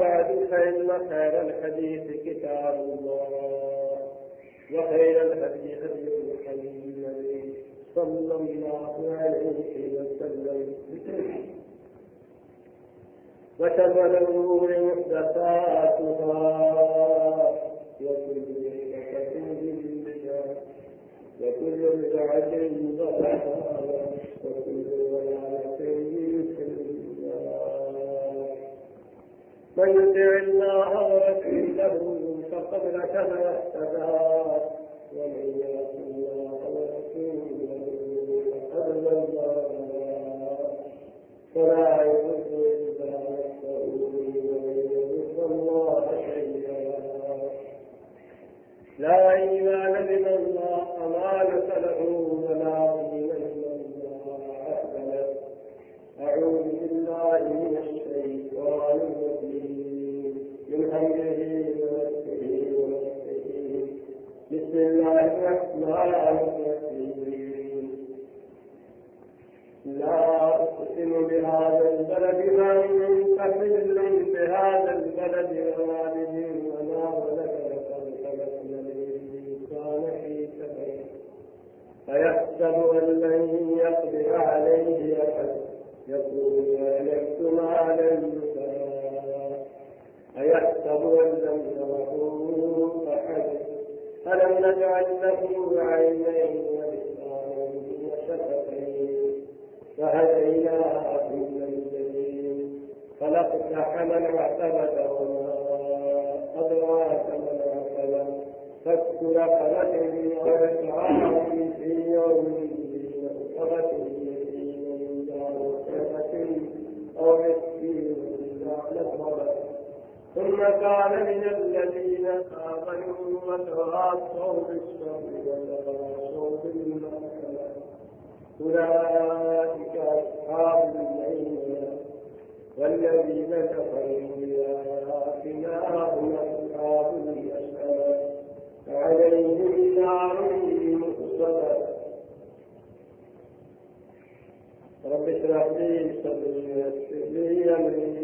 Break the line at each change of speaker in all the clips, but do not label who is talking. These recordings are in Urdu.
بعد فإن خير الحديث كتاب الله وخير الحديث المحمد النبي صلى الله عليه وسلم وشر الأمور محدثاتها وكل محدثة بدعة وكل بدعة ضلالة وكل ضلالة من الله ورسوله فقد رشد واهتدى ومن يعص منہ
سپت رکھ نا تھوڑا
واجعل له عينين ولسانين وشفتين فهديناها في المنزلين فلاقتحم الرحمه وما ادراك من عقبه فك رقبته وارجعها
في يوم من دين رقبته
ثم كان من الذين آمنوا وتواصوا بالصبر وتواصوا بالمغفرة أولئك أصحاب الجنة والذين كفروا إلى آخرنا هم أصحاب الجحيم عليهم نار مؤصدة رب اشرح لي صدري ويسر لي أمري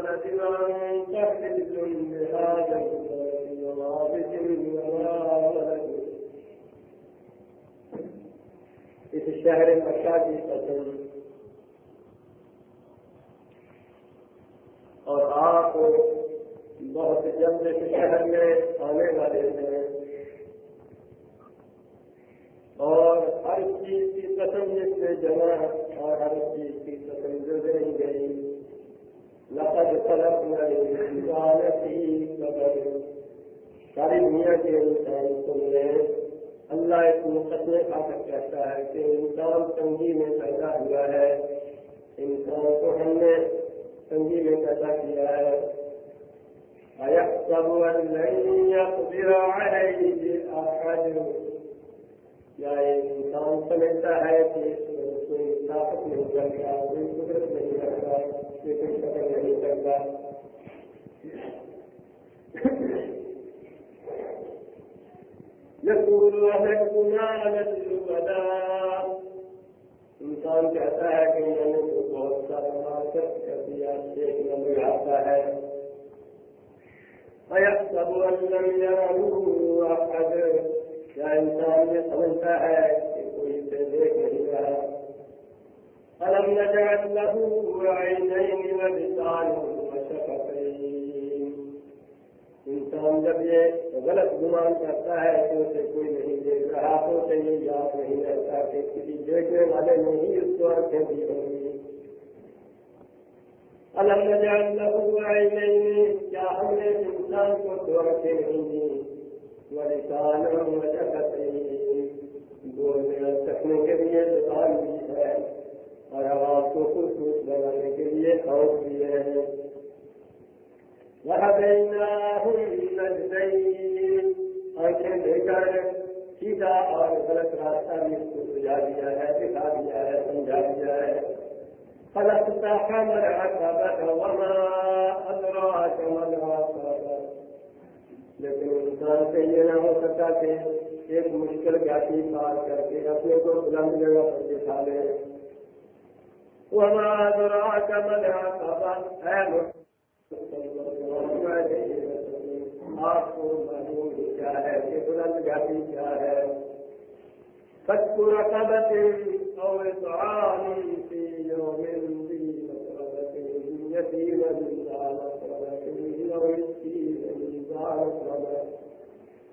اس شہر بچہ کی پسند اور آپ بہت جلد اس شہر میں آنے والے ہیں اور ہر چیز کی قسم جس میں جمع اور ہر چیز کی قسم تسمد نہیں گئی نقت في ہی ساری دنیا کے انسان کو ملے اللہ ایک مقدمے کا تک کہتا ہے کہ انسان تنگی میں پیدا ہوا ہے انسان کو ہم نے تنگی میں پیدا کیا ہے یا انسان سمجھتا ہے کہ اس کہافت نہیں کر گیا کوئی قدرت نہیں یقول انسان کہتا ہے کہ میں نے تو بہت سارا مال خرچ کر سب لوگ آپ کا گرا انسان یہ سمجھتا ہے کہ کوئی اسے دیکھ نہیں رہا پر لہو برائی نہیں ملن انسان جب یہ غلط گمان کرتا ہے تو اسے کوئی نہیں دیکھ رہا تو اسے یہ یاد نہیں رہتا کہ کسی دیکھنے والے نے ہی اس کو گی الحمدان لگا ہے نہیں کیا ہم نے انسان کو نہیں دی ہوں گے ہم نظر کرتے ہیں بولنے کے لیے زبان بھی ہے اور آواز کو خوش بنانے کے لیے اور بھی دیکھ کر سیدھا اور غلط راستہ بھی اس کو سجا دیا ہے دکھا دیا ہے سمجھا دیا ہے لیکن انسان سے یہ نہ ہو سکتا کہ ایک مشکل جاتی پار کر کے اپنے گروپ جنگ لے گا سالے وہ ہمارا دو را کمل ہے آپ کو معلوم ہی کیا ہے کہ بلند گاڑی کیا ہے سچ کو رکھا بچے اور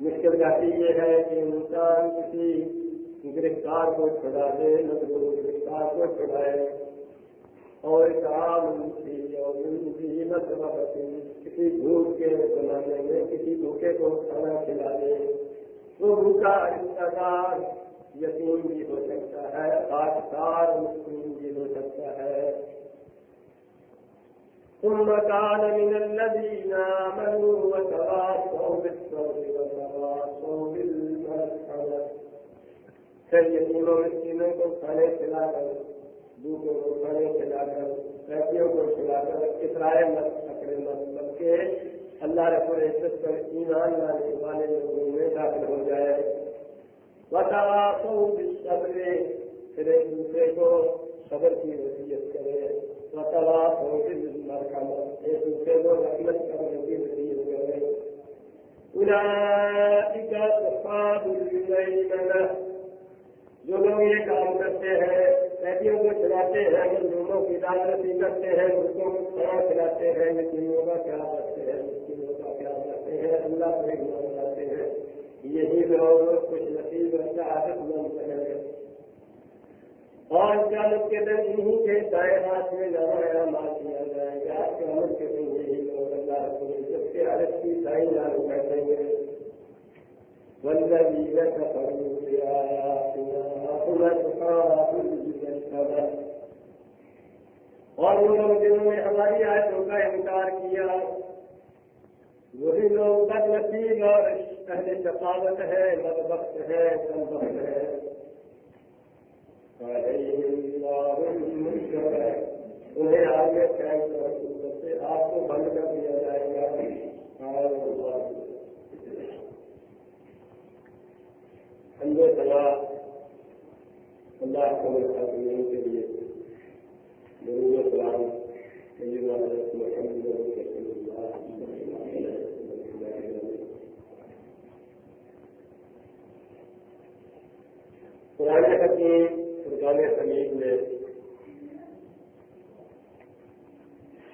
مشکل جاتی یہ ہے کہ انسان کسی گرفتار کو چھڑا دے نہ گرفتار کو چھڑائے اور کام تھی اور محنت وقت کسی جھوٹ کے بنانے میں کسی دھوکے کو کھانا کھلا دے تو کا رشتہ یقین بھی ہو سکتا ہے پاکستان مسلم بھی ہو سکتا ہے ثم كان من الذين آمنوا وتواصوا بالصبر وتواصوا بالمرحمة پھر یتیموں مسکینوں کو کھانے کھلا کر کو کھڑے کھلا کر پیسوں کو کھلا کر کس مت مت مت بلکہ اللہ رب العزت پر ایمان لانے والے لوگوں میں داخل ہو جائے واقعات پھر ایک دوسرے کو صبر کی نصیحت کرے واقعات کا مت ایک دوسرے کو نقل کرنے کی نصیحت کرے جو لوگ یہ کام کرتے ہیں قیدیوں کو چلاتے ہیں مزدوروں کی راجنتی کرتے ہیں ملکوں کو کھڑا کراتے ہیں مسلموں کا خیال رکھتے ہیں مسلموں کا خیال رکھتے ہیں اللہ سے گھوم جاتے ہیں یہی لوگ کچھ نصیب اللہ حاصل مند کریں گے اور قیامت کے دن انہیں کے دائیں ہاتھ میں نوایا مار دیا جائے گا قیامت کے دن یہی لوگ اللہ کو جب کے عرب کی دائیں جان بیٹھیں گے بندر کا پڑھ آیا سنا سنا اور ان لوگ جنہوں نے ہماری آیتوں کا انکار کیا وہی لوگ بد نصیب اور پہلے ثقافت ہے بد وقت ہے کم وقت ہے انہیں آگے سے آپ کو بند کر دیا جائے گا سلا اللہ کو ملنے کے لیے قرآن حکیم شوچالیہ حمید نے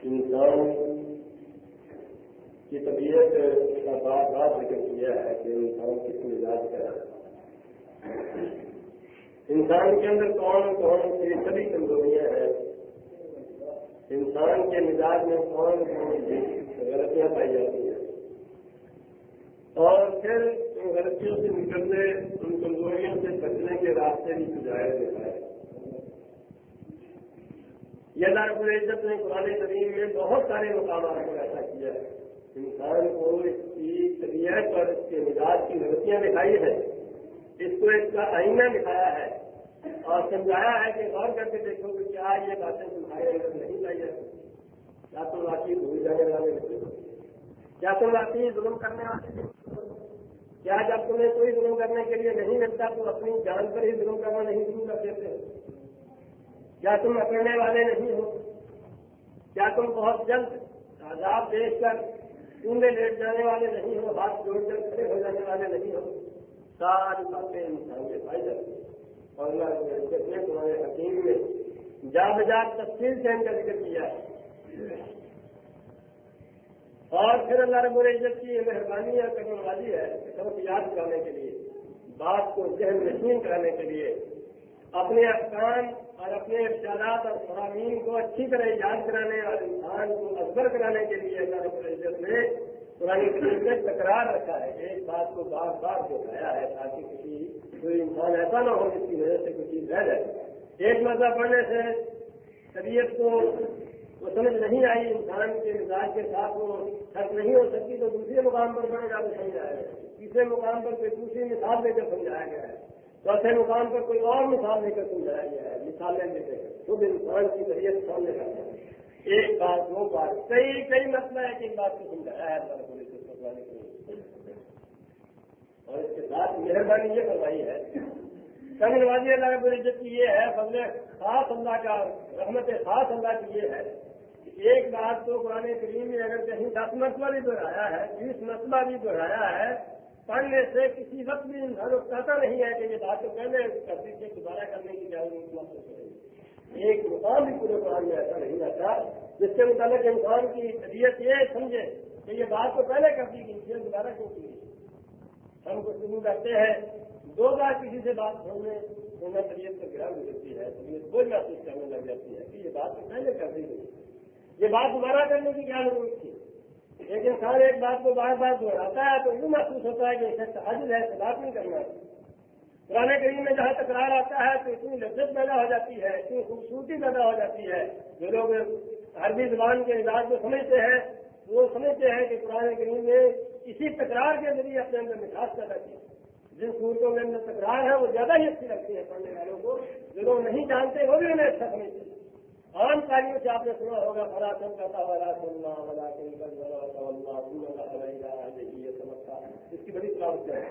انسان کی طبیعت کا بار بار ذکر کیا ہے کہ انسان کس مزاج کا ہے انسان کے اندر کون کون سی سبھی کمزوریاں ہیں انسان کے مزاج میں کون کون سی غلطیاں پائی جاتی ہیں اور پھر ان غلطیوں سے نکلنے ان کمزوریوں سے بچنے کے راستے بھی سجایا یہ لاکھ العزت عزت نے قرآن کریم میں بہت سارے مقامات پر ایسا کیا ہے انسان کو اس کی طبیعت اور اس کے مزاج کی غلطیاں دکھائی ہیں اس کو اس کا آئینہ دکھایا ہے اور سمجھایا ہے کہ غور کر کے دیکھو کہ کیا یہ باتیں تمہارے اندر نہیں لائی جاتی کیا تم واقعی بھول جانے والے کیا تم آپ ظلم کرنے والے کیا جب تمہیں کوئی ظلم کرنے کے لیے نہیں ملتا تو اپنی جان پر ہی ظلم کرنا نہیں کر دیتے کیا تم اکڑنے والے نہیں ہو کیا تم بہت جلد آزاد دیکھ کر کنڈے لیٹ جانے والے نہیں ہو ہاتھ جوڑ کر کھڑے ہو جانے والے نہیں ہو ساری باتیں انسانی اور اللہ ربرزت نے تمہارے حکیم نے جا بجا تفصیل سے ان کا ذکر کیا ہے اور پھر اللہ رب العزت کی مہربانی اور کرنے والی ہے سب یاد کرانے کے لیے بات کو ذہن نشین کرانے کے لیے اپنے افسان اور اپنے اختیارات اور فرامین کو اچھی طرح یاد کرانے اور انسان کو اصبر کرانے کے لیے اللہ رب العزت نے پرانی تکرار رکھا ہے ایک بات کو بار بار دکھایا ہے تاکہ کسی کوئی انسان ایسا نہ ہو جس کی وجہ سے کوئی چیز رہ جائے ایک مزہ پڑھنے سے طبیعت کو وہ سمجھ نہیں آئی انسان کے مزاج کے ساتھ وہ خرچ نہیں ہو سکتی تو دوسرے مقام پر بڑے کے سمجھایا گیا تیسرے مقام پر کوئی دوسری مثال لے کر سمجھایا گیا ہے چوتھے مقام پر کوئی اور مثال لے کر سمجھایا گیا ہے مثالیں لے کر خود انسان کی طبیعت سامنے آ ہے ایک بار دو بار کئی کئی مسئلہ ہے کہ ان بات کو سمجھایا ہے اور اس کے بعد مہربانی یہ کروائی ہے ہے کمنوازی اللہ رب العزت کی یہ ہے سب نے خاص اللہ کا رحمت خاص اللہ کی یہ ہے کہ ایک بات تو قرآن کریم میں اگر کہیں دس مسئلہ بھی دہرایا ہے بیس مسئلہ بھی دہرایا ہے پڑھنے سے کسی وقت بھی انسان کو کہتا نہیں ہے کہ یہ بات تو پہلے کر دیجیے دوبارہ کرنے کی جا ایک مقام بھی پورے قرآن میں ایسا نہیں رہتا جس سے متعلق انسان کی طبیعت یہ سمجھے کہ یہ بات تو پہلے کر دی گئی دوبارہ کیوں کی ہم کو شروع کرتے ہیں دو بار کسی سے بات ہونے میں طبیعت کو گرام ملتی ہے طبیعت کوئی محسوس کرنے لگ جاتی ہے کہ یہ بات تو پہلے کر دی گئی یہ بات دوبارہ کرنے کی کیا ضرورت تھی ایک انسان ایک بات کو بار بار دہراتا ہے تو یوں محسوس ہوتا ہے کہ حاضر ہے بات نہیں کرنا قرآن کریم میں جہاں تکرار آتا ہے تو اتنی لذت پیدا ہو جاتی ہے اتنی خوبصورتی پیدا ہو جاتی ہے جو لوگ عربی زبان کے انداز میں سمجھتے ہیں وہ سمجھتے ہیں کہ قرآن کریم نے اسی تکرار کے ذریعے اپنے اندر مٹھاس پیدا کی جن صورتوں کے اندر تکرار ہے وہ زیادہ ہی اچھی لگتی ہے پڑھنے والوں کو جو لوگ نہیں جانتے وہ بھی انہیں اچھا سمجھتے ہیں عام تعلیم سے آپ نے سنا ہوگا اس کی بڑی ہے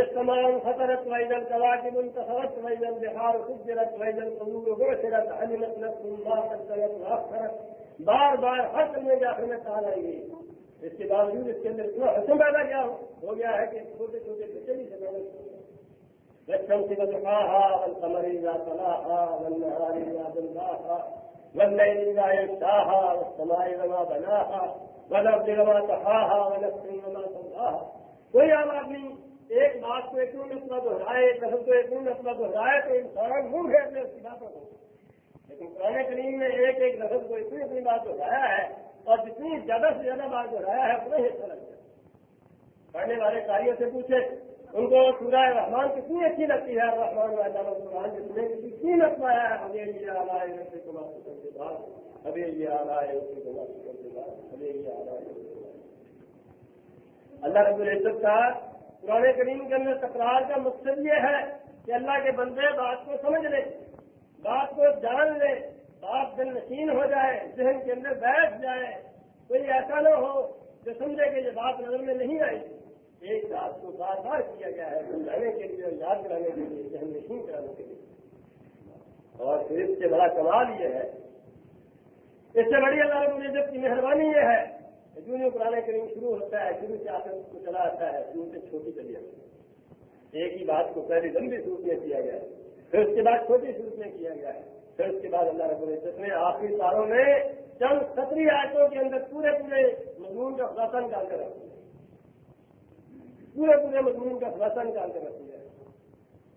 تمام خطرت ویزن الكواكب واقع منتخبت البحار بہار خجرت ویزن قبول غرصرت علمت نفس ما خطرت و بار بار حق میں جا ہمیں کہا رہی ہے اس کے باوجود اس کے اندر اتنا حسن پیدا کیا ہو ہو گیا ہے کہ چھوٹے چھوٹے بچے بھی سکتے ہیں بچم سے بچا ہا ون سمری جا سلا ہا ون نہاری جا دن گا ہا ون نئی نی گائے ہا ون سماری رما بنا ہا ون اردی رما تہا ہا ون اکسنگ رما کوئی عام آدمی ایک بات کو ایک مسئلہ دہرائے ایک قسم کو ایک مسئلہ دہرائے تو انسان ہوں گے اپنے اس کی باتوں کو لیکن قرآن کریم نے ایک ایک لفظ کو اتنی اپنی بات دہرایا ہے اور جتنی زیادہ سے زیادہ بات دہرایا ہے اتنا ہی اچھا لگتا ہے پڑھنے والے کاریوں سے پوچھے ان کو سورہ رحمان کتنی اچھی لگتی ہے رحمان قرآن جتنے کتنی آیا ہے ہمیں یہ آ رہا ہے اس کے بعد ہمیں یہ آ رہا ہے اس کے بعد ہمیں یہ آ رہا ہے اللہ رب العزت کا قرآن کریم کے اندر تکرار کا مقصد یہ ہے کہ اللہ کے بندے بات کو سمجھ لے بات کو جان لے بات دل نشین ہو جائے ذہن کے اندر بیٹھ جائے کوئی ایسا نہ ہو کہ سمجھے کہ یہ بات نظر میں نہیں آئی ایک بات کو بار بار کیا گیا ہے سمجھانے کے لیے یاد کرانے کے لیے ذہن نشین کرانے کے لیے اور پھر اس سے بڑا کمال یہ ہے اس سے بڑی اللہ مجھے جب کی مہربانی یہ ہے جو جو پرانے کریم شروع ہوتا ہے شروع سے اس کو چلا آتا ہے شروع سے چھوٹی چلی ایک ہی بات کو پہلے لمبی صورت میں کیا گیا ہے پھر اس کے بعد چھوٹی صورت میں کیا گیا ہے پھر اس کے بعد اللہ رب العزت نے آخری سالوں میں چند ستری آیتوں کے اندر پورے پورے مضمون کا خلاصہ نکال کر رکھ دیا پورے پورے مضمون کا خلاصہ نکال کر رکھ دیا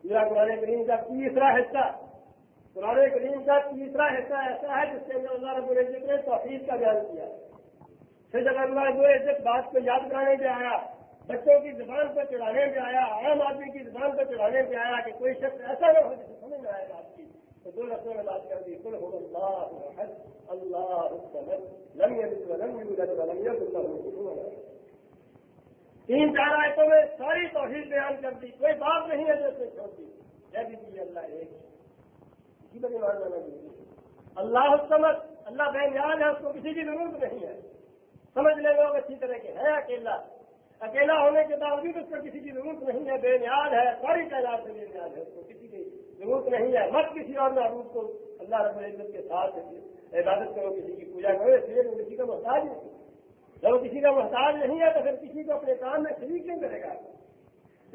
پورا قرآن کریم کا تیسرا حصہ قرآن کریم کا تیسرا حصہ ایسا ہے جس کے اندر اللہ رب العزت نے توفیق کا بیان کیا ہے پھر جب اللہ جو ایسے بات کو یاد کرانے پہ آیا بچوں کی زبان پر چڑھانے پہ آیا عام آدمی کی زبان پر چڑھانے پہ آیا کہ کوئی شخص ایسا نہ ہو جسے سمجھ میں آئے بات کی تو دو لفظوں نے بات کر دی کل ہو اللہ اللہ تین چار آیتوں میں ساری توحید بیان کر دی کوئی بات نہیں ہے اللہ حسمت اللہ بہن یاد ہے اس کو کسی کی ضرورت نہیں ہے سمجھ لیں لوگ اچھی طرح کے ہے اکیلا اکیلا ہونے کے باوجود اس کو کسی کی ضرورت نہیں ہے بے نیاز ہے ساری تعداد سے بے نیاز ہے اس کو کسی کی ضرورت نہیں ہے مت کسی اور محبوب کو اللہ رب العزت کے ساتھ عبادت کرو کسی کی پوجا کرو اس لیے کسی کا محتاج نہیں جب کسی کا محتاج نہیں ہے تو پھر کسی کو اپنے کام میں شریک نہیں ملے گا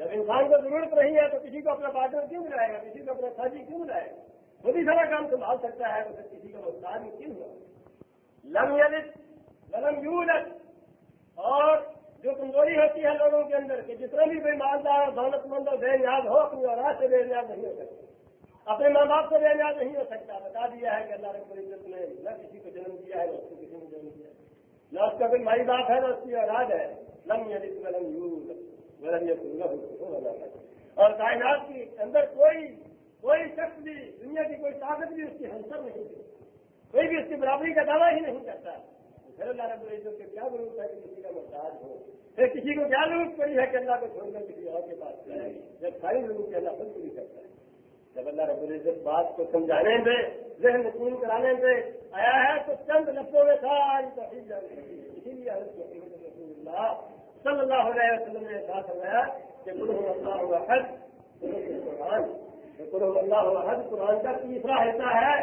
جب انسان کو ضرورت نہیں ہے تو کسی کو اپنا پارٹنر کیوں ملائے گا کسی کو اپنا ساتھی کیوں ملائے گا وہ بھی سارا کام سنبھال سکتا ہے تو پھر کسی کا محتاج کیوں ہوا لم ولم یولد اور جو کمزوری ہوتی ہے لوگوں کے اندر کہ جتنا بھی کوئی مند اور بے نیاز ہو اپنی اولاد سے بے نیاز نہیں ہو سکتا اپنے ماں باپ سے بے نیاز نہیں ہو سکتا بتا دیا ہے کہ اللہ نے نہ کسی کو جنم دیا ہے نہ جنم دیا ہے نہ اس کا کوئی مائی باپ ہے نہ اس کی اور کائنات اندر کوئی کوئی شخص بھی دنیا کی کوئی طاقت بھی اس کی ہنسر نہیں دیتی کوئی بھی اس کی برابری کا دعویٰ ہی نہیں کرتا پھر اللہ رب العزت کے کیا ضرورت ہے کہ کسی کا محتاج ہو پھر کسی کو کیا ضرورت پڑی ہے کہ اللہ کو چھوڑنے کسی اور کے پاس جب ساری ضرورت کی اللہ خود پوری کرتا ہے جب اللہ رب العزت بات کو سمجھانے پہ ذہن مکین کرانے پہ آیا ہے تو چند لفظوں میں ساری تفریح جانے اسی لیے حضرت رسول اللہ صلی اللہ علیہ وسلم نے ساتھ سمجھایا کہ گرو اللہ ہوا حج قرآن گرو اللہ ہوا حج قرآن کا تیسرا حصہ ہے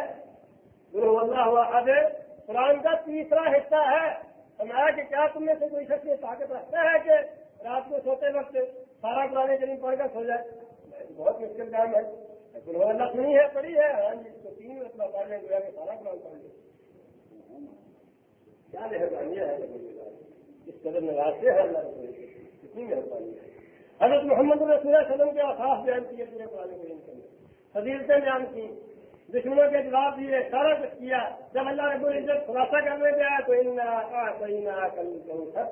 گرو اللہ ہوا حد قرآن کا تیسرا حصہ ہے فرمایا کہ کیا تم نے سے کوئی شخص یہ طاقت رکھتا ہے کہ رات کو سوتے وقت سارا پرانے کریم پڑھ کر سو جائے بہت مشکل کام ہے اللہ نہیں ہے پڑی ہے ہاں جی، اس کو تین رتنا پڑھ لیں گے سارا قرآن پڑھ لیں کیا مہربانی ہے اس قدر میں رات سے ہے کتنی مہربانی ہے حضرت محمد علیہ وسلم کے آثاس بیان کیے پورے پرانے فضیلتیں بیان کی دشمنوں کے جواب دیے سارا کچھ کیا جب اللہ رب العزت خلاصہ کرنے دیا تو ان میں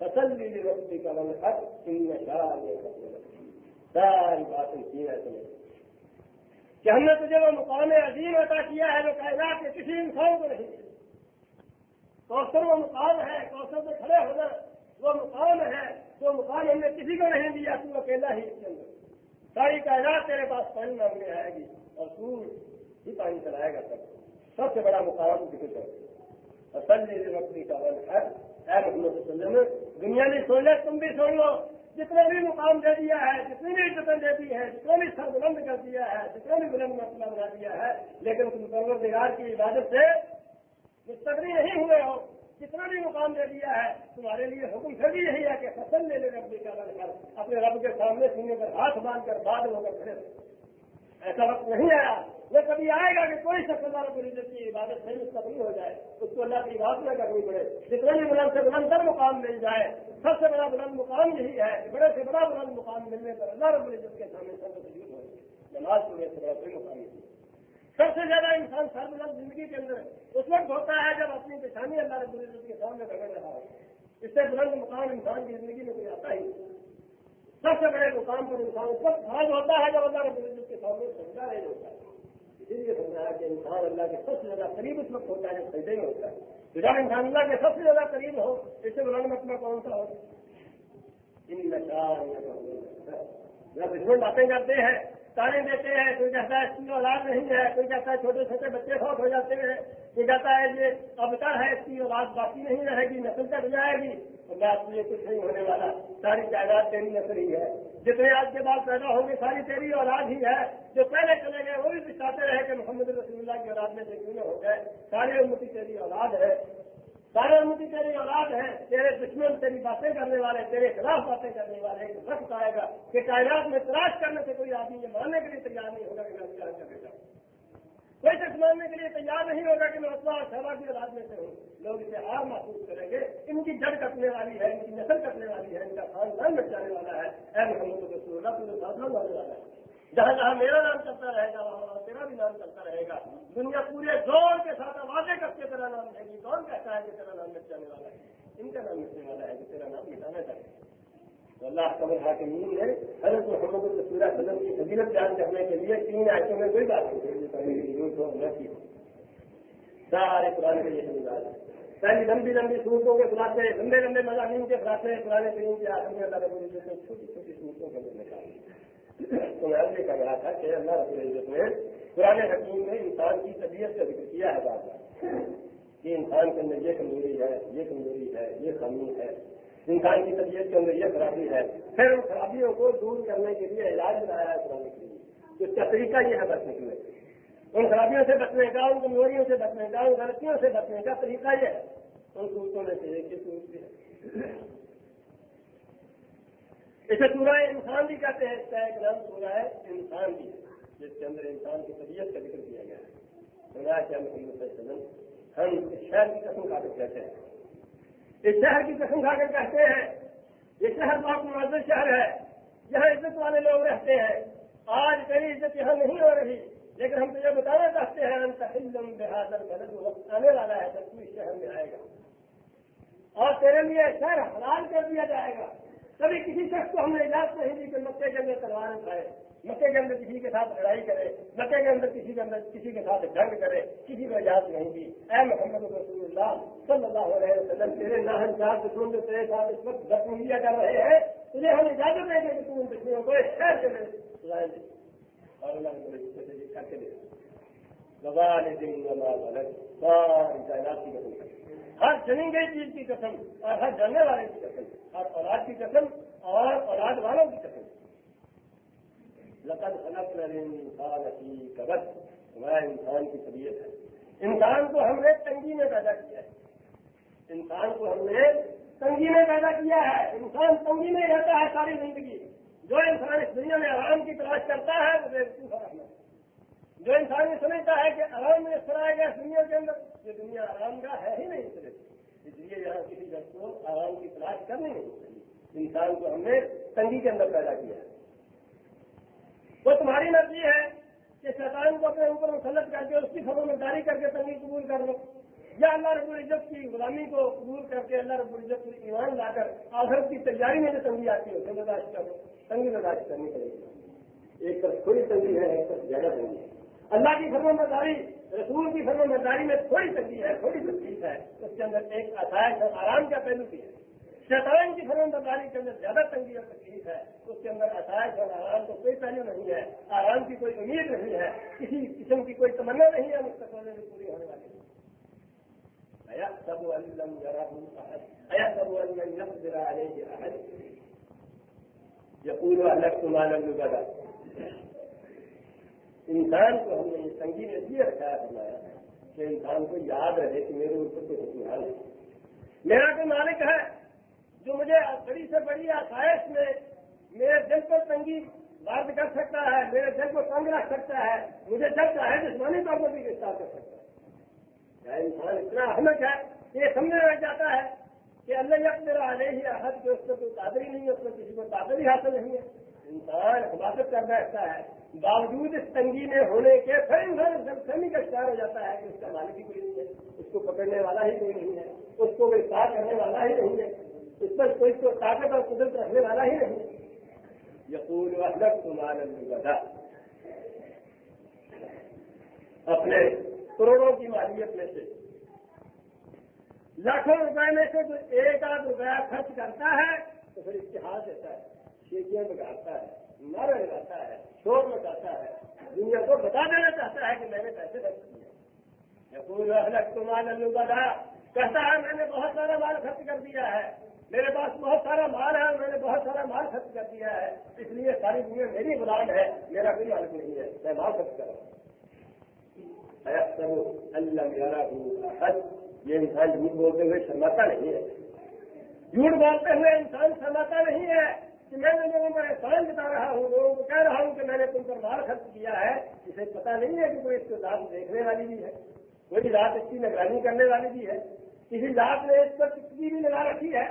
فصل لی روٹی کا من خط ان میں ساری باتیں کی ہے تمہیں کہ ہم نے تجھے وہ مقام عظیم عطا کیا ہے جو کائنات کے کسی انسان کو نہیں کوسل وہ مقام ہے کوسل سے کھڑے ہونا وہ مقام ہے جو مقام ہم نے کسی کو نہیں دیا تو اکیلا ہی اس کے اندر ساری کائنات تیرے پاس پانی مانگنے آئے گی اور سور پانی چلائے گا سب سب سے بڑا مقام پسند دنیا نے سوئلے تم بھی سن لو جتنا بھی مقام دے دیا ہے جتنی بھی جتن دے دی ہے جتنا بھی سر بلند کر دیا ہے جتنا بھی بلند مسئلہ بنا دیا ہے لیکن تم مسئلو نگار کی عبادت سے مستقری نہیں ہوئے ہو جتنا بھی مقام دے دیا ہے تمہارے لیے حکم بھی یہی ہے کہ فصل لے لے رب کا بن کر اپنے رب کے سامنے سینے پر ہاتھ باندھ کر بعد ہو کر پھر
ایسا وقت نہیں آیا
یہ کبھی آئے گا کہ کوئی شخص اللہ عزت کی عبادت اس کا نہیں ہو جائے اس کو اللہ کی عبادت نہ کرنی پڑے جتنے بھی بلند سے بلندر مقام مل جائے سب سے بڑا بلند مقام یہی ہے بڑے سے بڑا بلند مقام ملنے پر اللہ رب العزت کے سامنے سب سے زیادہ انسان سر بلند زندگی کے اندر اس وقت ہوتا ہے جب اپنی پریشانی اللہ رب العزت کے سامنے رہا ہو اس سے بلند مقام انسان کی زندگی میں کوئی آتا ہی سب سے بڑے مقام پر انسان اس وقت خال ہوتا ہے جب اللہ رب العزت کے سامنے سمجھا نہیں ہوتا ہے اس لیے سمجھایا کہ انسان اللہ کے سب سے زیادہ قریب اس وقت ہوتا ہے سجدے میں ہوتا ہے انسان اللہ کے سب سے زیادہ قریب ہو اس سے بلانا متنا مطلب کون سا ہو ان جب ان باتیں کرتے ہیں تانے دیتے ہیں کوئی کہتا ہے اس کی لاز نہیں ہے کوئی کہتا ہے چھوٹے چھوٹے بچے خوف ہو جاتے ہیں کوئی کہتا ہے یہ ہے اس کی کیواز باقی نہیں رہے گی نسل کر جائے گی کچھ نہیں ہونے والا ساری جائیداد تیری ہی ہے جتنے آج کے بعد پیدا ہوگی ساری تیری اولاد ہی ہے جو پہلے چلے گئے وہ بھی چاہتے رہے کہ محمد رسول اللہ کی اولاد میں سے کیوں نہ ساری امتی تیری اولاد ہے سارے امتی تیری اولاد ہے تیرے دشمن تیری باتیں کرنے والے تیرے خلاف باتیں کرنے والے ایک وقت آئے گا کہ کائرات میں تلاش کرنے سے کوئی آدمی یہ ماننے کے لیے تیار نہیں ہوگا کہ میں ماننے کے لیے تیار نہیں ہوگا کہ میں اپنا کی آواز میں سے ہوں لوگ اسے آر محسوس کریں گے ان کی جڑ کٹنے والی ہے ان کی نسل کٹنے والی ہے ان کا خاندان مٹ جانے والا ہے تو سنو گا پورے بات بن جانے والا ہے جہاں جہاں میرا نام چلتا رہے گا وہاں وہاں تیرا بھی نام چلتا رہے گا دنیا پورے زور کے ساتھ آوازیں کر کے تیرا نام لے گی کون کہتا ہے کہ تیرا نام مٹ جانے والا ہے ان کا نام مٹنے والا ہے کہ تیرا نام مٹانا چاہیے اللہ کا میرا کہ نہیں ہے حضرت محمد رسول اللہ وسلم کی فضیلت بیان کرنے کے لیے تین آیتوں میں کوئی بات نہیں سارے قرآن کے یہ مزاج ہے پہلی لمبی لمبی صورتوں کے خلاصے لمبے لمبے مضامین کے خلاصے پرانے کریم کے آخر میں اللہ رب العزت نے چھوٹی چھوٹی صورتوں کے اندر نکالی تو میں یہ کہہ رہا تھا کہ اللہ رب العزت نے پرانے حکیم میں انسان کی طبیعت کا ذکر کیا ہے بات کہ انسان کے اندر یہ کمزوری ہے یہ کمزوری ہے یہ خامی ہے انسان کی طبیعت کے اندر یہ خرابی ہے پھر ان خرابیوں کو دور کرنے کے لیے علاج بنایا ہے کے لیے اس کا طریقہ یہ ہے بچنے کے لیے ان خرابیوں سے بچنے کا ان کمزوریوں سے بچنے کا ان غلطیوں سے بچنے کا طریقہ یہ ہے ان سوتوں نے اسے سونا ہے اسے انسان بھی کہتے ہیں اس کا ایک نام پورا ہے انسان بھی جس کے اندر انسان کی طبیعت کا ذکر کیا گیا ہے کیا ملتا ہے ہم شہر کی قسم کا بھی کہتے ہیں اس شہر کی قسم کھا کر کہتے ہیں یہ شہر بہت معذور شہر ہے یہاں عزت والے لوگ رہتے ہیں آج کئی عزت یہاں نہیں ہو رہی لیکن ہم یہ بتانا چاہتے ہیں ہم تین بہادر وقت آنے والا ہے تو اس شہر میں آئے گا اور تیرے لیے شہر حلال کر دیا جائے گا کبھی کسی شخص کو ہم نے اجازت نہیں دی کہ مکے کے اندر تلوار اٹھائے مکے کے اندر کسی کے ساتھ لڑائی کرے مکے کے اندر کسی کے اندر کسی کے ساتھ جنگ کرے کسی کو اجازت نہیں دی اے محمد رسول اللہ صلی اللہ علیہ وسلم تیرے ناہن چار دشمن جو تیرے ساتھ اس وقت زخم لیا کر رہے ہیں تجھے ہم اجازت نہیں دیں گے تم ان دشمنوں کو شہر کے لیے اور ہر چنی گئی چیز کی قسم اور ہر جاننے والے کی قسم اور اولاد کی قسم اور اولاد والوں کی قسم لطن خلق انسان کی قبر ہمارا انسان کی طبیعت ہے انسان کو ہم نے تنگی میں پیدا کیا ہے انسان کو ہم نے تنگی میں پیدا کیا ہے انسان تنگی میں رہتا ہے ساری زندگی جو انسان اس دنیا میں آرام کی تلاش کرتا ہے وہ ہے جو انسان یہ سمجھتا ہے کہ آرام میں اس طرح اس دنیا کے اندر یہ دنیا آرام کا ہے ہی نہیں اس سرتی اس لیے یہاں کسی شخص کو آرام کی تلاش کرنی ہیں انسان کو ہم نے تنگی کے اندر پیدا کیا ہے وہ تمہاری مرضی ہے کہ شیطان کو اپنے اوپر مسلط کر کے اس کی خبروں میں داری کر کے تنگی قبول کر لو یا اللہ رب العزت کی غلامی کو قبول کر کے اللہ رب العزت کی ایمان لا کر آخر کی تیاری میں جو تنگی آتی ہے اسے برداشت کرو تنگی برداشت کرنی پڑے گی ایک طرف تھوڑی تنگی ہے ایک طرف زیادہ تنگی ہے اللہ کی خبروں میں داری رسول کی فرم مرداری میں تھوڑی تکلیف ہے تھوڑی تکلیف ہے اس کے اندر ایک آسائش اور آرام کا پہلو بھی ہے شیطان کی فرم مرداری کے اندر زیادہ تنگی اور تکلیف ہے اس کے اندر آسائش اور آرام کا کوئی پہلو نہیں ہے آرام کی کوئی امید نہیں ہے کسی قسم کی کوئی تمنا نہیں ہے مستقبل میں پوری ہونے والے سب تمہارا انسان کو ہم نے یہ سنگین نے بھی رکھا بنایا ہے کہ انسان کو یاد رہے کہ میرے اوپر کوئی حکمران ہے میرا تو مالک ہے جو مجھے بڑی سے بڑی آسائش میں میرے دل کو تنگی وارد کر سکتا ہے میرے دل کو تنگ رکھ سکتا ہے مجھے جب چاہے جسمانی طور پر بھی گرفتار کر سکتا
ہے کیا انسان اتنا احمد
ہے کہ یہ سمجھنے لگ جاتا ہے کہ اللہ میرا علیہ ہی حد کہ اس کو کوئی تادری نہیں ہے اس میں کسی کو تادری حاصل نہیں ہے انسان حفاظت کر بیٹھتا ہے باوجود اس تنگی میں ہونے کے پھر انسان جب سمی کا شکار ہو جاتا ہے کہ اس کا مالک ہی کوئی نہیں ہے اس کو پکڑنے والا ہی کوئی نہیں ہے اس کو کوئی ساتھ والا ہی نہیں ہے اس پر کوئی کو طاقت اور قدرت رکھنے والا ہی نہیں ہے یقین الگ کمارن اپنے کروڑوں کی مالیت میں سے لاکھوں روپئے میں سے جو ایک آدھ روپیہ خرچ کرتا ہے تو پھر اشتہار دیتا ہے چیڑ باتا ہے مر لگاتا ہے شور بٹاتا ہے دنیا کو بتا دینا چاہتا ہے کہ میں نے پیسے خرچ کیا مار لو داد کہتا ہے میں نے بہت سارا مال خرچ کر دیا ہے میرے پاس بہت سارا مال ہے میں نے بہت سارا مال خرچ کر دیا ہے اس لیے ساری دنیا میری بلاڈ ہے میرا کوئی مالک نہیں ہے میں مال خرچ کر رہا ہوں اللہ یہ انسان جھوٹ بولتے ہوئے سرما نہیں ہے جھوٹ بولتے ہوئے انسان سماتا نہیں ہے کہ میں نے لوگوں میں احسان بتا رہا ہوں لوگوں کو کہہ رہا ہوں کہ میں نے تم پر مال خرچ کیا ہے اسے پتا نہیں ہے کہ کوئی اس کو ذات دیکھنے والی بھی ہے کوئی رات اس کی نگرانی کرنے والی بھی ہے کسی ذات نے اس پر بھی لگا رکھی ہے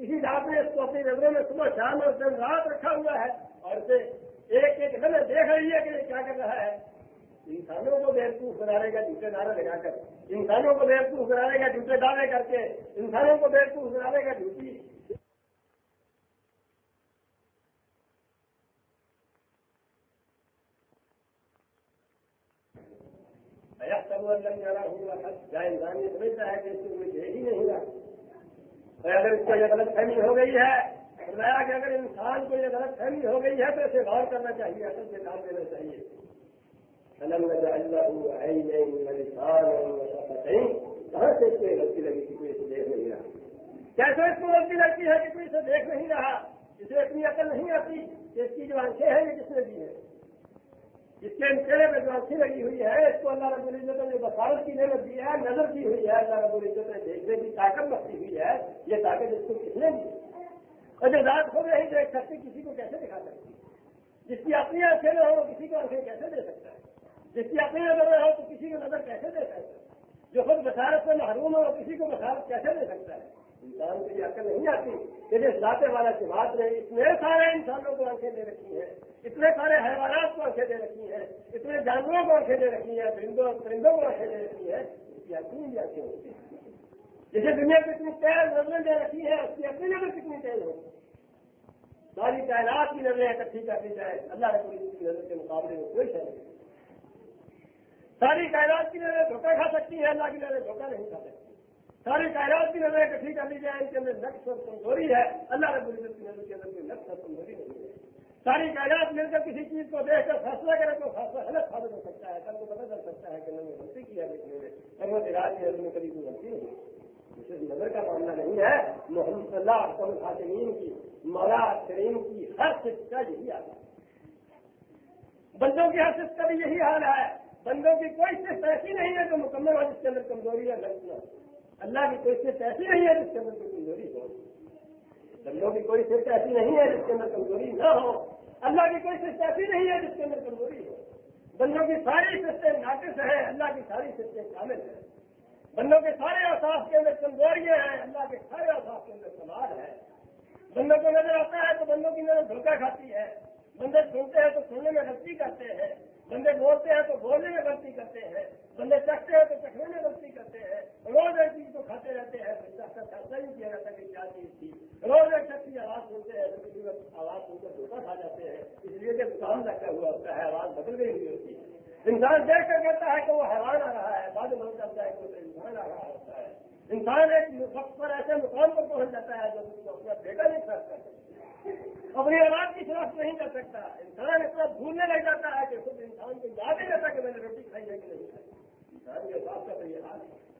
کسی رات نے اس کو اپنی نظروں میں صبح شام اور دن رات رکھا ہوا ہے اور اسے ایک ایک نظر دیکھ رہی ہے کہ کیا کر رہا ہے انسانوں کو بیوقوف بنانے کا جھوٹے دارے لگا کر انسانوں کو بیوقوف بنانے کا جھوٹے دارے کر کے انسانوں کو بیوقوف بنانے کا جھوٹی انہ یہ سمجھتا ہے غلط فہمی ہو گئی ہے کہ اگر انسان کو یہ غلط فہمی ہو گئی ہے تو اسے غور کرنا چاہیے اصل سے کام دینا چاہیے قلم کہاں سے اس کو یہ غلطی لگی کہ کوئی اسے دیکھ نہیں رہا کیسے اس کو غلطی لگتی ہے کہ کوئی اسے دیکھ نہیں رہا اسے اتنی عقل نہیں آتی کہ اس کی جو آنکھیں ہیں یہ کس نے دی ہے جس کے انکرے میں جو اچھی لگی ہوئی ہے اس کو اللہ رب العزت نے بسارت کی نعمت دی ہے نظر کی ہوئی ہے اللہ رب العزت نے دیکھنے کی طاقت رکھی ہوئی ہے یہ طاقت اس کو کس نے دی اور جو رات خود رہی دیکھ سکتی کسی کو کیسے دکھا سکتی جس کی اپنی نہ ہو وہ کسی کو آنکھیں کیسے دے سکتا ہے جس کی اپنی نظر ہو تو کسی کو نظر کیسے دے سکتا ہے جو خود بسارت سے محروم ہے وہ کسی کو بسارت کیسے دے سکتا ہے انسان کی عقل نہیں آتی لیکن ذاتے والا کی بات نہیں اتنے سارے انسانوں کو آنکھیں دے رکھی ہیں اتنے سارے حیوانات کو آنکھیں دے رکھی ہیں اتنے جانوروں کو آنکھیں دے رکھی ہیں پرندوں پرندوں کو آنکھیں دے رکھی ہیں اس کی عقل بھی آنکھیں ہوتی ہیں جیسے دنیا کی اتنی تیز نظریں دے رکھی ہیں اس کی اپنی نظر کتنی تیز ہو ساری تعینات کی نظریں اکٹھی دی جائے اللہ رب کی نظر کے مقابلے میں کوئی شہر نہیں ساری تعینات کی نظریں دھوکہ کھا سکتی ہے اللہ کی نظریں دھوکہ نہیں کھا سکتی ساری کائرات کی نظر کٹھی کر لی جائے ان کے اندر نقص اور کمزوری ہے اللہ رب العزت کی نظر کے اندر کوئی نقص اور کمزوری نہیں ہے ساری کائنات مل کر کسی چیز کو دیکھ کر فیصلہ کرے تو فیصلہ غلط ثابت ہو سکتا ہے سب کو پتا چل سکتا ہے کہ انہوں نے غلطی کیا میں کبھی کوئی غلطی نہیں نظر کا معاملہ نہیں ہے محمد صلی اللہ علیہ خاشنی کی مولا کریم کی ہر چیز کا یہی حال ہے بندوں کی ہر چیز کا بھی یہی حال ہے بندوں کی کوئی چیز ایسی نہیں ہے جو مکمل ہو جس کے اندر کمزوری ہے غلط نہ ہو اللہ کی کوئی صرف ایسی نہیں ہے جس کے اندر کوئی کمزوری ہو بندوں کی کوئی صرف ایسی نہیں ہے جس کے اندر کمزوری نہ ہو اللہ کی کوئی صرف ایسی نہیں ہے جس کے اندر کمزوری ہو بندوں کی ساری سستیں ناقص ہیں اللہ کی ساری سستیں کامل ہیں بندوں کے سارے احساس کے اندر کمزوریاں ہیں اللہ کے سارے احساس کے اندر سمار ہے بندوں کو نظر آتا ہے تو بندوں کی نظر دھوکا کھاتی ہے بندے سنتے ہیں تو سننے میں غلطی کرتے ہیں بندے بولتے ہیں تو بولنے میں غلطی کرتے ہیں بندے چکھتے ہیں تو چکھنے میں غلطی کرتے ہیں روز ایک چیز تو کھاتے رہتے ہیں کیا جاتا تھی روز ایک کی آواز سنتے ہیں آواز کر دھوکا کھا جاتے ہیں اس لیے کہ دکان ہوتا ہے آواز بدل گئی ہوئی ہوتی ہے انسان دیکھ کر کہتا ہے کہ وہ حیران آ رہا ہے بعد بند کرتا ہے کہ انسان آ رہا ہوتا ہے انسان ایک وقت پر ایسے مقام پر پہنچ جاتا ہے جو اپنا بیٹا نہیں اپنی آواز کی شناخت نہیں کر سکتا انسان اتنا بھولنے لگ جاتا ہے کہ خود انسان کو یاد ہی رہتا کہ میں نے روٹی کھائی کہ نہیں انسان کے ساتھ کا تو یہ حال ہے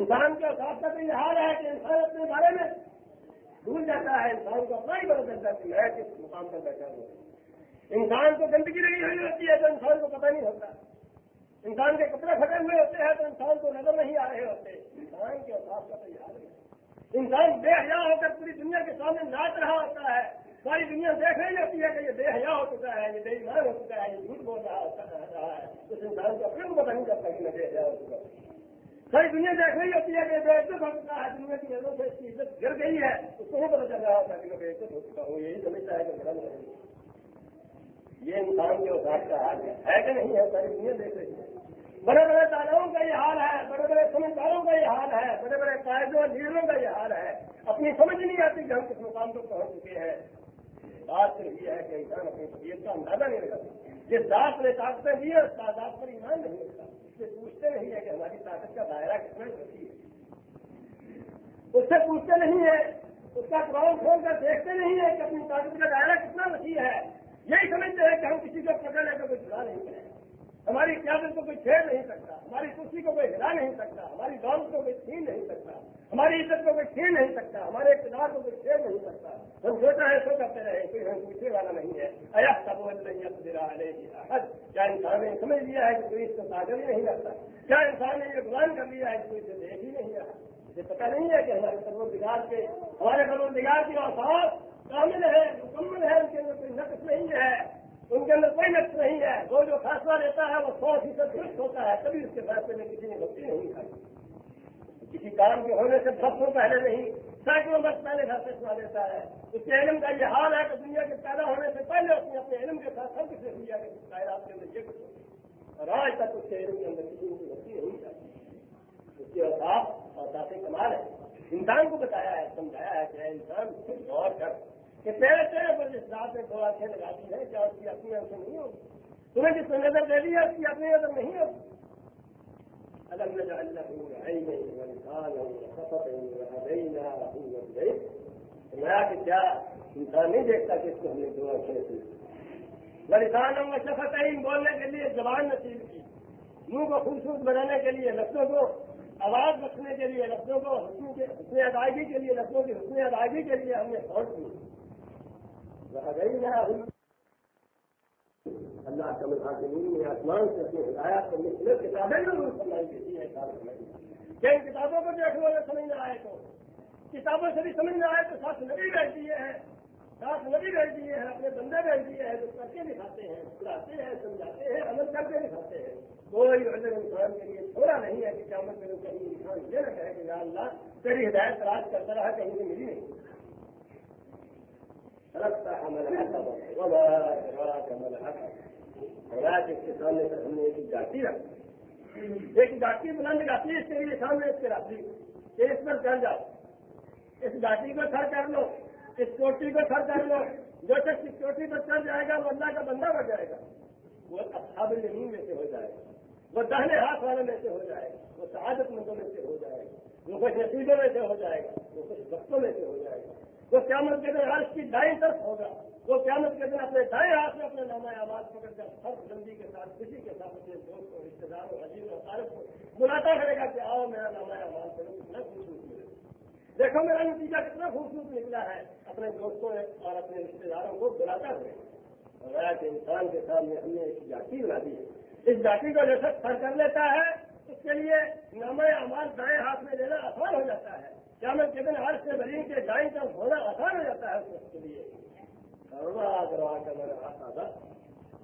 انسان کے ساتھ کا تو یہ حال ہے کہ انسان اپنے بارے میں بھول جاتا ہے انسان کو اپنا ہی بدل جاتی ہے مقام پر بیٹھا ہوا انسان کو گندگی لگی ہوئی ہوتی ہے تو انسان کو پتہ نہیں ہوتا انسان کے کپڑے پھٹے ہوئے ہوتے ہیں تو انسان کو نظر نہیں آ رہے ہوتے انسان کے ساتھ کا تو یہ حال ہے انسان بے حیا ہو کر پوری دنیا کے سامنے ناچ رہا ہوتا ہے ساری دنیا دیکھ رہی ہوتی ہے کہ یہ بے حیا ہو چکا ہے یہ بے ایمان ہو چکا ہے یہ جھوٹ بول رہا ہے اس انسان کا کو پتا نہیں کرتا کہ میں بے حیا ہو چکا ساری دنیا دیکھ رہی ہوتی ہے کہ بے عزت ہو چکا ہے دنیا کی نظروں سے اس کی عزت گر گئی ہے کو نہیں پتہ چل رہا ہوتا کہ بے عزت ہو چکا ہوں یہی سمجھتا ہے کہ بڑا نہیں یہ انسان کے اوزات کا حال ہے کہ نہیں ہے ساری دنیا دیکھ رہی ہے بڑے بڑے داداؤں کا یہ حال ہے بڑے بڑے سمجھداروں کا یہ حال ہے بڑے بڑے قائدوں اور لیڈروں کا یہ حال ہے اپنی سمجھ نہیں آتی کہ ہم کس مقام تک پہنچ چکے ہیں بات صرف یہ ہے کہ انسان اپنی طبیعت کا اندازہ نہیں لگاتا یہ ساتھ نے طاقتیں دی ہے اس تعداد پر ایمان نہیں ہوتا یہ پوچھتے نہیں ہے کہ ہماری طاقت کا دائرہ کتنا رسی ہے اس سے پوچھتے نہیں ہے اس کا کراؤن کھول کر دیکھتے نہیں ہے کہ اپنی طاقت کا دائرہ کتنا وسیع ہے یہی سمجھتے ہیں کہ ہم کسی کو پکڑنے کا کوئی جڑا نہیں کریں ہماری قیادت کو کوئی چھیڑ نہیں سکتا ہماری کسی کو کوئی ہلا نہیں سکتا ہماری دولت کو کوئی چھین نہیں سکتا ہماری عزت کو کوئی چھین نہیں سکتا ہمارے اقتدار کو کوئی چھیڑ نہیں سکتا ہم سوچا ہے سو کرتے رہے کوئی ہم پوچھنے والا نہیں ہے ایاب سب دے رہا نہیں دے انسان نے سمجھ لیا ہے کہ کوئی اس کو تازہ ہی نہیں رہتا کیا انسان نے یہ بلان کر لیا ہے کہ کوئی اسے دیکھ ہی نہیں رہا مجھے پتا نہیں ہے کہ ہمارے سروزگار کے ہمارے سروزگار کے آسان شامل ہے مکمل ہے ان کے اندر کوئی نقص نہیں ہے ان کے اندر کوئی نقص نہیں ہے وہ جو فیصلہ لیتا ہے وہ سو فیصد درست ہوتا ہے کبھی اس کے فیصلے میں کسی نے غلطی نہیں کھائی کسی کام کے ہونے سے برسوں پہلے نہیں سینکڑوں وقت پہلے کا فیصلہ لیتا ہے اس کے علم کا یہ حال ہے کہ دنیا کے پیدا ہونے سے پہلے اس نے اپنے علم کے ساتھ سب کچھ دنیا کے اندر یہ کچھ اور آج تک اس کے علم کے اندر کسی ان کی غلطی نہیں چاہتی اس کے اور کمال ہے انسان کو بتایا ہے سمجھایا ہے کہ انسان خود غور کر کہ تیرے چاہے پر جس رات نے دوا اچھے لگا دی ہے کیا اس کی اپنی عدم نہیں ہوگی تمہیں جس نے نظر دے دی ہے اس کی اپنی نظر نہیں ہوگی اگر میں آ کہ کیا انسان نہیں دیکھتا کہ اس کو ہم نے بلطان ہوں گے شفت عہم بولنے کے لیے زبان نصیب کی منہ کو خوبصورت بنانے کے لیے لفظوں کو آواز رکھنے کے لیے لفظوں کو حسن کے حسمی ادائیگی کے لیے لفظوں کی حسن ادائیگی کے لیے ہم نے سوچ کی اللہ کا نے آسمان سے اپنی ہدایت کتابیں کوئی کتابوں کو دیکھنے والے سمجھ نہ آئے تو کتابوں سے بھی سمجھ نہ آئے تو ساتھ نبی بھیج دیے ہیں ساتھ نبی بھیج دیے ہیں اپنے بندے بھیج دیے ہیں لوگ کر کے دکھاتے ہیں پڑھاتے ہیں سمجھاتے ہیں عمل کر کے دکھاتے ہیں کوئی وجہ انسان کے لیے تھوڑا نہیں ہے کہ قیامت میں کہیں انسان یہ نہ کہے کہ اللہ تیری ہدایت آج کرتا رہا کہیں سے ملی نہیں رفتح سامنے ہم نے ایک جاتی رکھ ایک جاتی جاتی بلند اس کے لیے سامنے اس کے رکھ اس پر چل جاؤ اس گاٹی کو سر کر لو اس چوٹی کو سر کر لو جو شخص چوٹی پر چل جائے گا وہ اللہ کا بندہ بڑھ جائے گا وہ اصحاب بلڈنگ میں سے ہو جائے گا وہ دہنے ہاتھ والوں میں سے ہو جائے گا وہ سعادت مندوں میں سے ہو جائے گا وہ کچھ نتیجوں میں سے ہو جائے گا وہ کچھ بچوں میں سے ہو جائے گا وہ قیامت کے دن عرش کی دائیں طرف ہوگا وہ قیامت کے دن اپنے دائیں ہاتھ میں اپنے نامہ آواز پکڑ کر ہر بندی کے ساتھ کسی کے ساتھ اپنے دوست رشتے دار اور تعارف کو بلاتا کرے گا کہ آؤ میرا نامہ آواز کرو کتنا خوبصورت ملے دیکھو میرا نتیجہ کتنا خوبصورت نکلا ہے اپنے دوستوں اور اپنے رشتے داروں کو بلاتا کرے گا کہ انسان کے سامنے ہم نے ایک جاتی بنا دی ہے اس جاتی کو جیسا سر کر لیتا ہے اس کے لیے نامہ آواز دائیں ہاتھ میں لینا آسان ہو جاتا ہے کیا میں کتنے ہر سے بلی کے دائیں طرف ہونا کے لیے روا آگر کرنا رہا تھا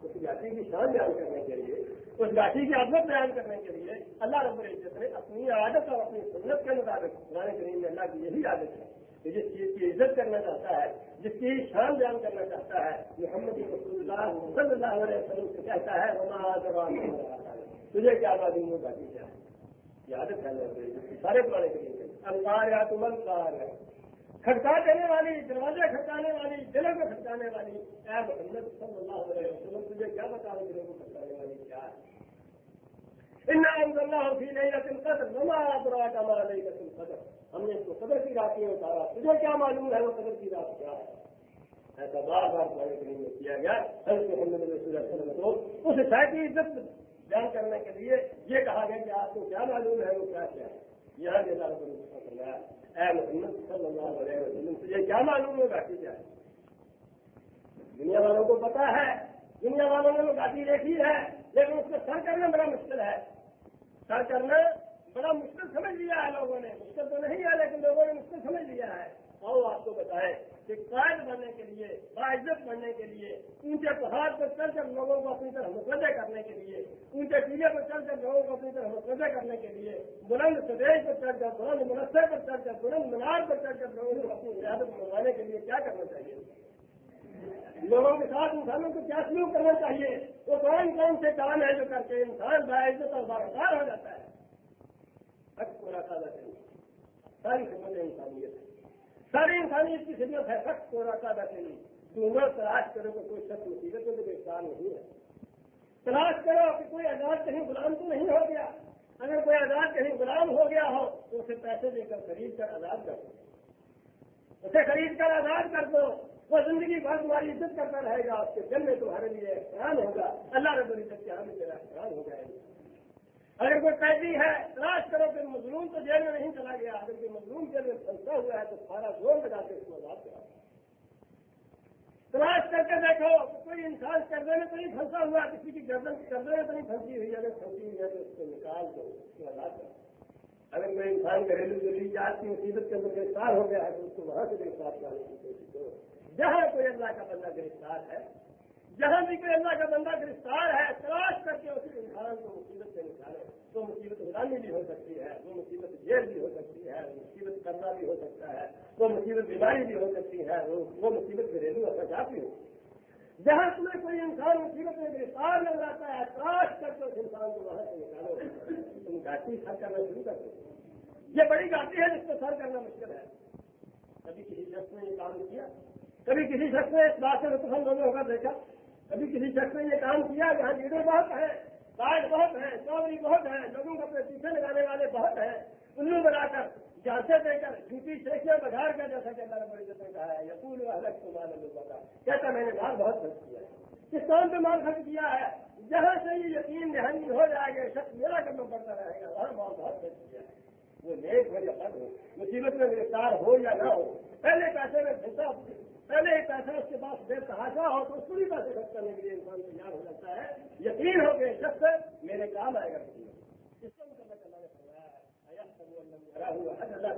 اس گاٹھی کی شان بیان کرنے کے لیے اس گاٹی کی عزت بیان کرنے کے لیے اللہ رب العزت نے اپنی عادت اور اپنی سنت کے مطابق پرانے کریم میں اللہ کی یہی عادت ہے کہ جس چیز کی عزت کرنا چاہتا ہے جس کی شان بیان کرنا چاہتا ہے محمد رسول اللہ اللہ صلی علیہ وسلم سے کہتا ہے تجھے کیا باتیں وہ دادی کیا سارے پرانے کریم سے الکار ہے تم انکار ہے کھٹکا دینے والی دروازے کھٹکانے والی دلوں کو کھٹکانے والی اے محمد صلی اللہ علیہ وسلم تجھے کیا بتا رہے دلوں کو کھٹکانے والی کیا ہے ان اللہ فی لیلۃ القدر وما ادراک ما لیلۃ القدر ہم نے اس کو قدر کی رات میں اتارا تجھے کیا معلوم ہے وہ قدر کی رات کیا ہے ایسا بار بار قرآن کریم میں کیا گیا ہر حضرت محمد نے اللہ علیہ وسلم کو اس شاید کی عزت بیان کرنے کے لیے یہ کہا گیا کہ آپ کو کیا معلوم ہے وہ کیا کیا ہے تجھے کیا معلوم ہے گاٹی کیا دنیا والوں کو پتا ہے دنیا والوں نے تو دیکھی ہے لیکن اس کو سر کرنا بڑا مشکل ہے سر کرنا بڑا مشکل سمجھ لیا ہے لوگوں نے مشکل تو نہیں ہے لیکن لوگوں نے مشکل سمجھ لیا ہے آپ کو بتائے کہ قائد بننے کے لیے باعزت بننے کے لیے اونچے پہاڑ پر چل کر لوگوں کو اپنی طرح اونچے ٹیلے پر چل کر لوگوں کو اپنی طرح مقدے کرنے کے لیے بلند سدیش پر چل کر بلند منسے پر چل کر بلند منار پر چڑھ کر لوگوں کو اپنی زیادہ منگوانے کے لیے کیا کرنا چاہیے لوگوں کے ساتھ انسانوں کو کیا سلوک کرنا چاہیے وہ کون کون سے کام ہے جو کر کے انسان باعث بارکار ہو جاتا ہے ساری سمندر انسانیت ہے ساری انسانی اس کی خدمت ہے سخت رکھا رہا نہیں تمہیں تلاش کرو کہ کوئی سخت مصیبت میں گرفتار نہیں ہے تلاش کرو کہ کوئی آزاد کہیں غلام تو نہیں ہو گیا اگر کوئی آزاد کہیں غلام ہو گیا ہو تو اسے پیسے دے کر خرید کر آزاد کر دو اسے خرید کر آزاد کر دو وہ زندگی بھر تمہاری عزت کرتا رہے گا اس کے دل میں تمہارے لیے احترام ہوگا اللہ رب العزت کے ہمیں میرا احترام ہو جائے گا اگر کوئی قیدی ہے تلاش کرو کہ مظلوم تو جیل میں نہیں چلا گیا اگر کوئی مظلوم جیل میں پھنسا ہوا ہے تو سارا زور لگا کے اس میں بات کرا تلاش کر کے دیکھو کوئی انسان کردے میں تو نہیں پھنسا ہوا کسی کی گردن کر میں تو نہیں پھنسی ہوئی اگر پھنسی ہوئی ہے تو اس کو نکال دو اس کو آزاد کرو اگر کوئی انسان گھریلو دلی جات کی مصیبت کے اندر گرفتار ہو گیا ہے تو اس کو وہاں سے گرفتار کی کوشش کرو جہاں کوئی اللہ کا بندہ گرفتار ہے جہاں بھی کوئی اللہ کا بندہ گرفتار ہے تلاش کر کے اس انسان کو مصیبت سے نکالے تو مصیبت غلامی بھی ہو سکتی ہے وہ مصیبت جیل بھی ہو سکتی ہے وہ مصیبت کرنا بھی ہو سکتا ہے وہ مصیبت بیماری بھی ہو سکتی ہے وہ مصیبت گریلو میں چاہتی ہوں ہو جہاں تمہیں کوئی انسان مصیبت میں گرفتار نظر آتا ہے تلاش کر کے اس انسان کو وہاں سے نکالو تم گاٹی سر کرنا شروع کر دو یہ بڑی گاٹی ہے جس کو سر کرنا مشکل ہے کبھی کسی شخص نے یہ کام کیا کبھی کسی شخص نے اس بات سے میں ہونے ہوگا دیکھا کبھی کسی شخص نے یہ کام کیا وہاں لیڈر جی، بہت ہیں گارڈ بہت ہیں چاول بہت ہیں لوگوں کو اپنے پیچھے لگانے والے بہت ہیں انہوں بنا کر جانچے دے کر ڈیوٹی چیک بگھاڑ کر جیسا کہ کہا ہے یقین الگ کہتا میں نے مال بہت خرچ کیا ہے کس کام پہ مال خرچ کیا ہے جہاں سے یہ یقین دہانی ہو جائے گا شخص میرا کرنا پڑتا رہے گا ہر مال بہت خرچ کیا ہے وہ نیک ہو یا ہو مصیبت میں گرفتار ہو یا نہ ہو پہلے پیسے میں پہلے ایک پیسہ اس کے پاس بے تحاشا ہو تو اس کو بھی پیسے خرچ کرنے کے لیے انسان تیار ہو جاتا ہے یقین ہو گئے شخص میرے کام آئے گا اس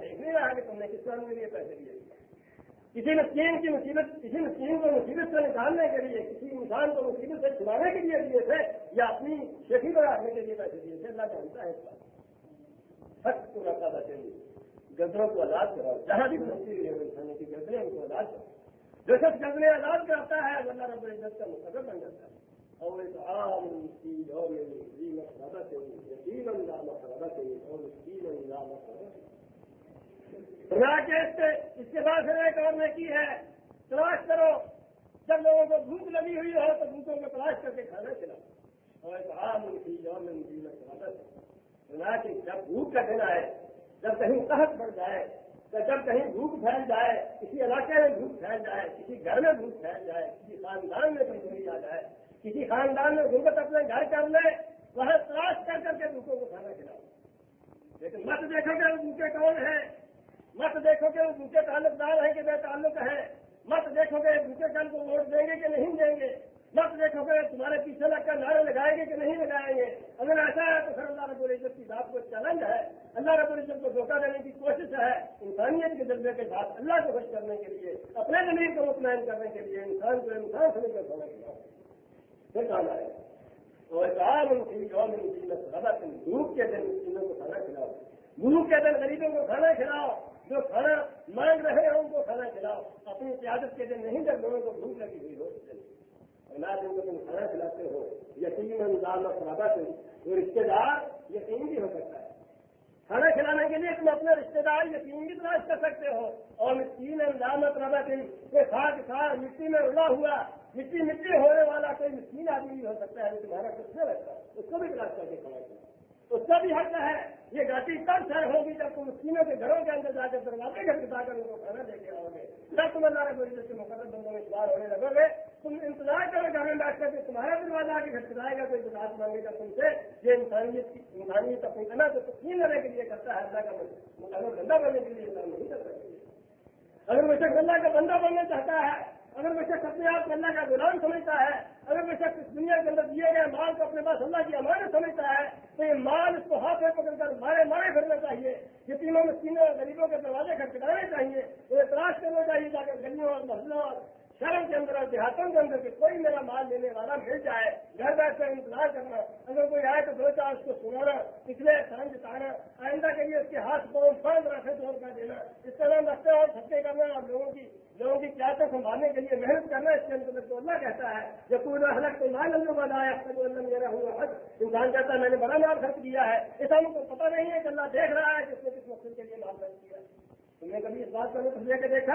دیکھ نہیں رہا پیسے دیے کسی کی مصیبت سے نکالنے کے لیے کسی انسان کو مصیبت سے چھڑانے کے لیے دیے تھے یا اپنی شیخی بڑھانے کے لیے پیسے دیے تھے اللہ جانتا ہے گزروں کو آزاد کراؤ جہاں بھی ہے انسانوں کی گزرے ان کو آزاد کراؤ جو شخص جنگل آزاد کرتا ہے اللہ رب العزت کا مقدر بن جاتا ہے اور ایک عام کی اور اس کے بعد ہم ایک اور نے کی ہے تلاش کرو جب لوگوں کو بھوک لگی ہوئی ہو تو بھوکوں کو تلاش کر کے کھانا کھلاؤ اور ایک عام ان کی اور میں جب بھوک کا دن آئے جب کہیں کہ بڑھ جائے کہ جب کہیں دھوپ پھیل جائے کسی علاقے میں دھوپ پھیل جائے کسی گھر میں دھوپ پھیل جائے کسی خاندان میں دھوپ آ جائے کسی خاندان میں غربت اپنے گھر کر لے وہ تلاش کر کر کے دھوپوں کو کھانا کھلاؤ
لیکن مت دیکھو
کہ وہ کون ہیں مت دیکھو کہ وہ دو تعلق دار ہیں کہ بے تعلق ہے مت دیکھو گے دوسرے کل کو ووٹ دیں گے کہ نہیں دیں گے بس گے تمہارے پیچھے لگ کر نعرے لگائیں گے کہ نہیں لگائیں گے اگر ایسا ہے تو سر اللہ رب العزت کی بات کو چیلنج ہے اللہ رب العزت کو دھوکہ دینے کی کوشش ہے انسانیت کے جذبے کے ساتھ اللہ کو خوش کرنے کے لیے اپنے زمین کو مطمئن کرنے کے لیے انسان کو انسان سے لے کر کھانا کی یہاں دھوپ کے دن مشینوں کو کھانا کھلاؤ دھوپ کے دن غریبوں کو کھانا کھلاؤ جو کھانا مانگ رہے ہیں ان کو کھانا کھلاؤ اپنی قیادت کے دن نہیں جب لوگوں کو بھوک لگی ہوئی ہو تم کھانا کھلاتے ہو یقین انداز رادا وہ رشتے دار یقین بھی ہو سکتا ہے کھانا کھلانے کے لیے تم اپنے رشتے دار یقین بھی تلاش کر سکتے ہو اور تین انداز مترادہ تھی خاص مٹی میں اڑا ہوا مٹی مٹی ہونے والا کوئی مسکین آدمی بھی ہو سکتا ہے تمہارا کچھ نہیں اس کو بھی تلاش کر کے کھانا اس کا بھی حق ہے یہ گاٹی تب سر ہوگی جب تم چینوں کے گھروں کے اندر جا کر جا کر ان کو کھانا دے کے آؤ گے جب تم اللہ رب مکمل بندوں میں شمار ہونے لگو گے تم انتظار کرو جانے بیٹھ کر کے تمہارا دروازہ آ کے گھر چلائے گا کوئی گلاس مانگے گا تم سے یہ انسانیت انسانیت کے لیے کرتا ہے اللہ کا اگر وہ شخص اللہ کا بندہ بننا چاہتا ہے اگر وہ شخص اپنے آپ کو اللہ کا غلام سمجھتا ہے اگر وہ شخص دنیا کے اندر دیے گئے مال کو اپنے پاس اللہ کی امانت سمجھتا ہے تو یہ مال اس کو ہاتھ میں پکڑ کر مارے مارے کرنا چاہیے یہ تینوں تینوں اور غریبوں کے دروازے کھٹکھٹانے چاہیے وہ تلاش کرنا چاہیے جا کر گلیوں اور محلوں اور شہروں کے اندر اور دیہاتوں کے اندر کوئی میرا مال لینے والا مل جائے گھر بیٹھ کر انتظار کرنا اگر کوئی آئے تو دو چار اس کو سنانا پچھلے جتانا آئندہ کے لیے اس کے ہاتھ رکھے کا دینا اس طرح رکھتے اور کھٹے کرنا اور لوگوں کی لوگوں کی پیاسوں سنبھالنے کے لیے محنت کرنا اس کے اندر تو اللہ کہتا ہے جو پورا حلق تو مال اللہ بنا ہے اپنا اللہ میرا ہوا حق انسان کہتا ہے میں نے بڑا مال خرچ کیا ہے اس ہم کو پتا نہیں ہے کہ اللہ دیکھ رہا ہے کہ اس نے کس مقصد کے لیے مال خرچ کیا ہے تم نے کبھی اس بات کا تو لے کے دیکھا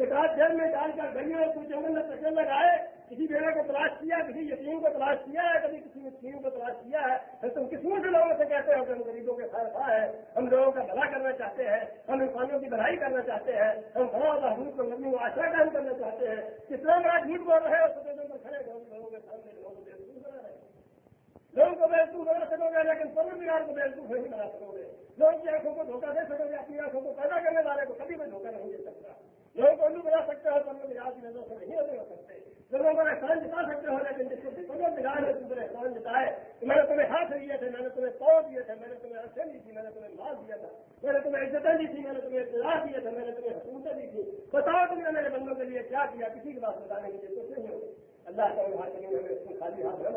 جیل میں ڈال کر اور میں چار لگائے کسی بیڑے کو تلاش کیا کسی یتیم کو تلاش کیا ہے کبھی کسی مین کو تلاش کیا ہے پھر کس منہ سے لوگوں سے کہتے ہو کہ ہم غریبوں کے ساتھ ہے ہم لوگوں کا بھلا کرنا چاہتے ہیں ہم انسانیوں کی بھلائی کرنا چاہتے ہیں ہم بڑا اور حمود کو آشرا کھان کرنا چاہتے ہیں کس طرح جھوٹ بول رہے ہیں اور کھڑے ہوئے لوگوں کو سکو گے لیکن کو بہار نہیں بنا سکو گے لوگوں کی آنکھوں کو دھوکہ دے سکو گے اپنی آنکھوں کو پیدا کرنے والے کو کبھی میں دھوکہ نہیں دے سکتا لوگوں کو جو بنا سکتے ہو تو بہار کی نظر نہیں سکتے لوگوں کو احسان جتا سکتے ہو لیکن جس کو ہے بہار سانس جتائے میں نے تمہیں ہاتھ دیے تھے میں نے تمہیں پود دیے تھے میں نے تمہیں اچھے دی تھی میں نے تمہیں مار دیا تھا میں نے تمہیں عزتیں دی تھی میں نے تمہیں اطلاع دیا تھا میں نے تمہیں حکومتیں دی تھی بتاؤ تم نے میرے بندوں کے لیے کیا کیا کسی کی بات کچھ نہیں ہو اللہ کا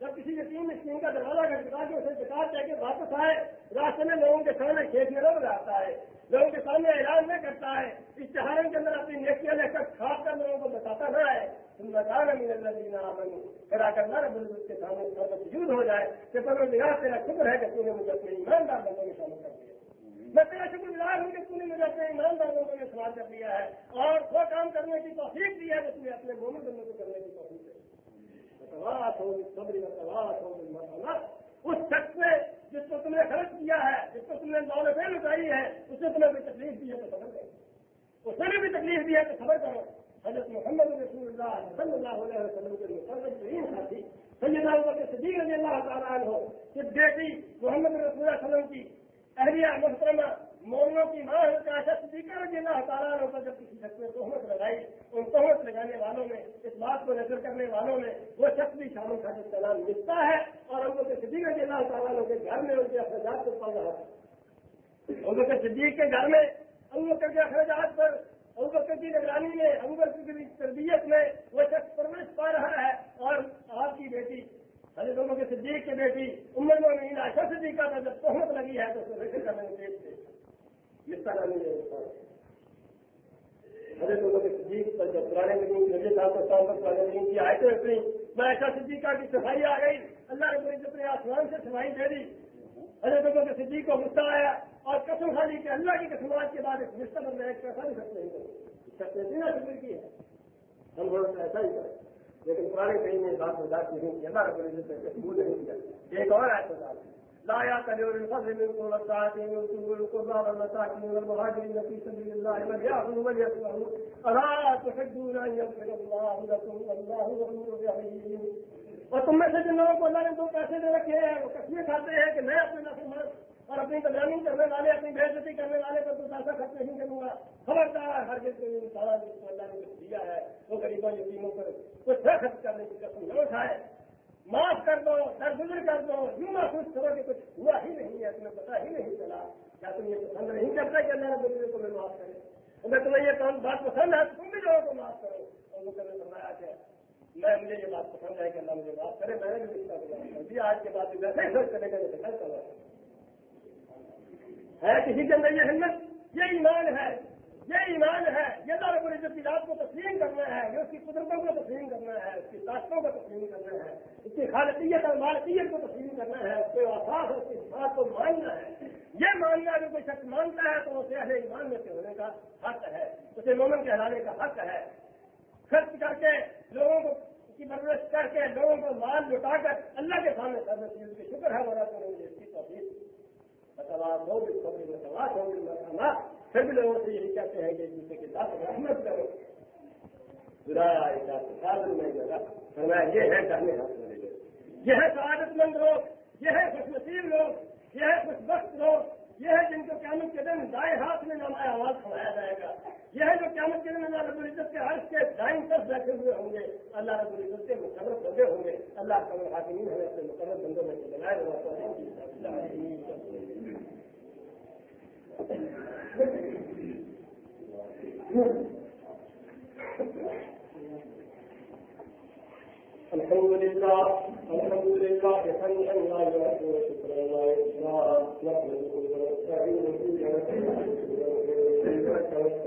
جب کسی نے تین اسکیم کا کر کرا کہ اسے وکاس کہہ کے واپس آئے راستے میں لوگوں کے سامنے کھیت میں رو جاتا ہے لوگوں کے سامنے اعلان نہ کرتا ہے اشتہاروں کے اندر اپنی نیکیاں لے کر کھا کر لوگوں کو بتاتا نہ ہے نہ کرا کر کے سامنے موجود ہو جائے کہ نگاہ تیرا شکر ہے کہ پونے مجھے اپنے ایماندار لوگوں کے سامنے کر دیا میں تیرا شکر گزار ہوں کہ نے مجھے اپنے ایماندار لوگوں نے سامان کر دیا ہے اور وہ کام کرنے کی توفیق دی ہے کہ تمہیں اپنے مومن بندوں کو کرنے کی توفیق دے دی سوات ہو سبری سوات ہو اس شخص نے جس کو تم نے خرچ کیا ہے جس کو تم نے دور بھی لٹائی ہے اسے تمہیں بھی تکلیف دی ہے تو خبر کرو اسے بھی تکلیف دی ہے تو خبر کرو حضرت محمد رسول اللہ صلی اللہ علیہ وسلم کے مقرر ترین ساتھی سید کے صدیق رضی اللہ تعالیٰ عنہ کہ بیٹی محمد رسول اللہ صلی اللہ علیہ وسلم کی اہلیہ محترمہ مولوں کی ماں ہے کا شخص اللہ تعالیٰ نے اوپر جب کسی شخص نے تہمت لگائی ان تہمت لگانے والوں میں اس بات کو نظر کرنے والوں میں وہ شخص بھی شاہ جو خاط لکھتا ہے اور ہم لوگ کے اللہ تعالیٰ لوگ کے گھر میں ان کے اخراجات کو پڑ رہا ہے ان لوگ کے صدیق کے گھر میں ان لوگ اور تم میں سے جن لوگوں کو اللہ نے دو پیسے دے رکھے ہیں وہ کشمیر کھاتے ہیں کہ میں اپنے نقل مر اور اپنی کرنے والے اپنی بے کرنے والے پر تو پیسہ خرچ نہیں کروں گا خبردار ہر کو اللہ نے دیا ہے وہ غریبوں یتیموں پر کچھ خرچ کرنے کی قسم نہ اٹھائے معاف کر دو درگزر کر دو یوں محسوس کرو کہ کچھ ہوا ہی نہیں ہے تمہیں پتا ہی نہیں چلا کیا تم یہ پسند نہیں کرتا کہ اللہ رب الزر تمہیں معاف کرے اگر تمہیں یہ کام بات پسند ہے تم بھی جو ہے تو معاف کرو اور مجھے تمہیں سمجھایا کہ میں مجھے یہ بات پسند ہے کہ اللہ مجھے معاف کرے میں نے بھی بھی جی، آج کے بعد ویسے سوچ کرے گا جیسے میں چل ہے کسی کے اندر یہ ہمت یہ ایمان ہے یہ ایمان ہے یہ کی ذات کو تسلیم کرنا ہے یہ اس کی قدرتوں کو تسلیم کرنا ہے اس کی طاقتوں کو تسلیم کرنا ہے اس کی خالصیت اور مالکیت کو تسلیم کرنا ہے اس کے اس کی بات کو ماننا ہے یہ ماننا اگر کوئی شخص مانتا ہے تو اسے اہل ایمان میں سے ہونے کا حق ہے اسے مومن کہلانے کا حق ہے خرچ کر کے لوگوں کو کی پرورش کر کے لوگوں کو مال لٹا کر اللہ کے سامنے کرنا چاہیے شکر ہے مزا کریں گے اس کی توفیق بتوا موجود تو پھر بھی لوگوں سے یہی کہتے ہیں کہ جیسے کہ دس رحمت کرو سادر برایا فرمایا یہ ہے کرنے یہ ہے سعادت مند لوگ یہ ہے خوش نصیب لوگ یہ ہے خوش بخت لوگ یہ ہے جن کو قیامت کے دن دائیں ہاتھ میں نام آواز کھلایا جائے گا یہ ہے جو قیامت کے دن اللہ رب العزت کے عرض کے دائیں طرف بیٹھے ہوئے ہوں گے اللہ رب العزت کے مقرر بندے ہوں گے اللہ قبر حاکمین ہمیں اپنے مقرر بندوں میں سے بنائے ہوا الحمد الحمد لله لله حمدا لا لا شكرا من من ونتوكل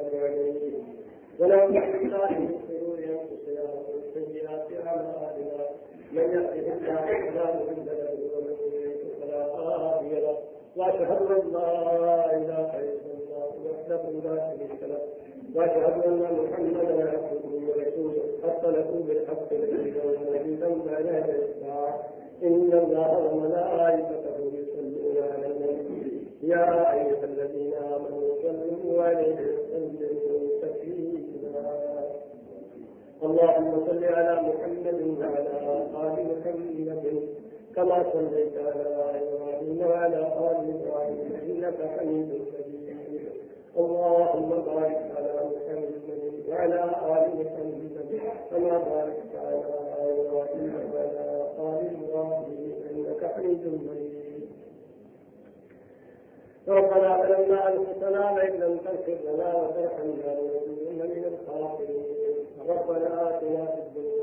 عليه ونعوذ بالله شرور انفسنا ومن سيئات اعمالنا يهده الله فلا مضل له لا لا الله الله وحده شريك له محمدا عبده ورسوله بالحق ونبيا وملائكته يصلون على على النبي يا الذين عليه وسلموا تسليما اللهم صل محمد وعلى ہمارا محمد كما صليت على إبراهيم وعلى آل إبراهيم إنك حميد مجيد اللهم بارك على محمد وعلى آل محمد كما باركت على إبراهيم وعلى آل
إبراهيم
إنك حميد مجيد ربنا ظلمنا أنفسنا وإن لم تغفر لنا وترحمنا لنكونن من الخاسرين ربنا آتنا في الدنيا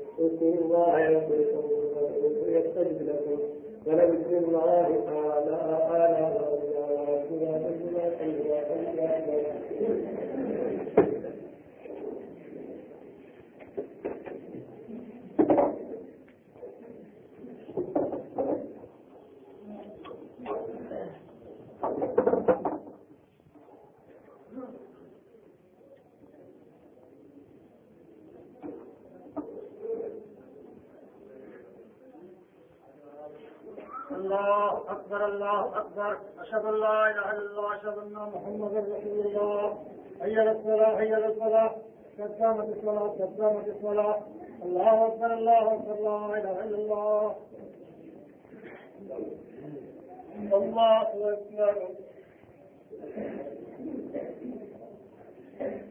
الله الله لكم ولذكر تعالى تین واڑی الله أكبر أشهد الله إله إلا الله أشهد أن محمد رسول الله هيا للصلاة هيا للصلاة كسامت الصلاة كسامت الصلاة الله أكبر الله أكبر لا إله إلا الله الله أكبر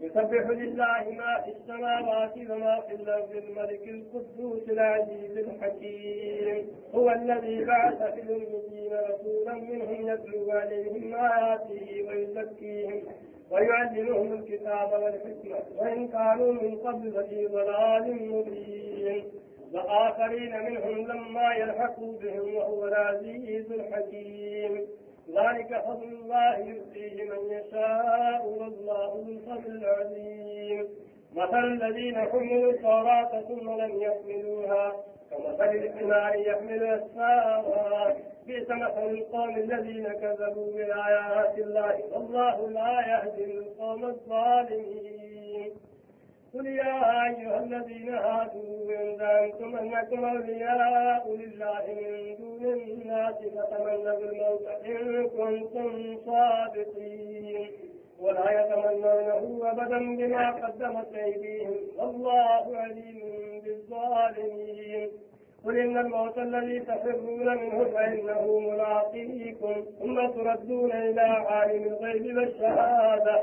يسبح لله ما في السماوات وما في الأرض الملك القدوس العزيز الحكيم هو الذي بعث في الأمين رسولا منهم يتلو عليهم آياته ويزكيهم ويعلمهم الكتاب والحكمة وإن كانوا من قبل في ضلال مبين وآخرين منهم لما يلحقوا بهم وهو العزيز الحكيم ذلك فضل الله يؤتيه من يشاء والله ذو الفضل العظيم مثل الذين حملوا التوراة ثم لم يحملوها كمثل الحمار يحمل السارات بئس مثل القوم الذين كذبوا بآيات الله والله لا يهدي القوم الظالمين قل يا أيها الذين هادوا إن زعمتم أنكم أولياء لله من دون الناس فتمنوا الموت إن كنتم صادقين ولا يتمنونه أبدا بما قدمت أيديهم والله عليم بالظالمين قل إن الموت الذي تفرون منه فإنه ملاقيكم ثم تردون إلى عالم الغيب والشهادة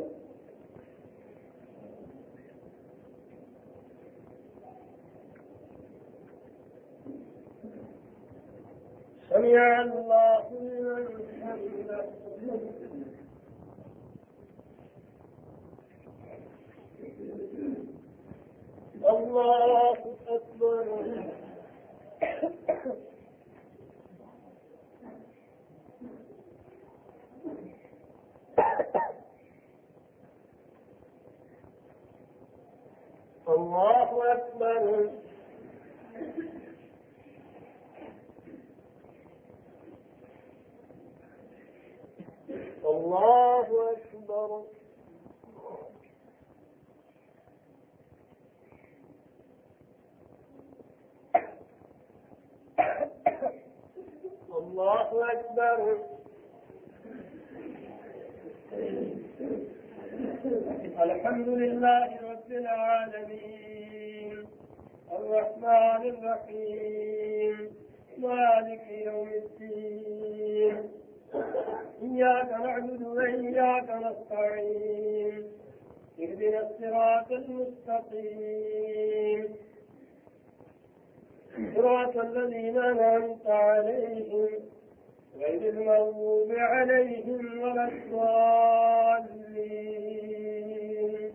سميع الله لمن
الله
أكبر الله أكبر الله الله أكبر أكبر الحمد لله رب العالمين الرحمن الرحيم مالك يوم الدين إياك نعبد وإياك نستعين اهدنا الصراط المستقيم صراط الذين أنعمت عليهم غير المغضوب عليهم ولا الضالين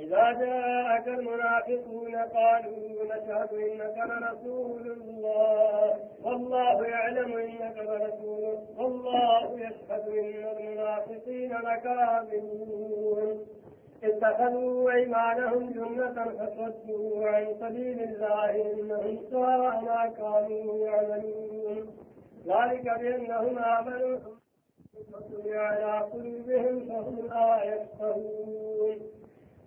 إذا جاءك المنافقون قالوا نشهد إنك لرسول الله والله يعلم إنك لرسول والله يشهد إن المنافقين لكاذبون اتخذوا أيمانهم جنة فصدوا عن سبيل الله إنهم ساء ما كانوا يعملون ذلك بأنهم آمنوا ثم على قلوبهم فهم لا يفقهون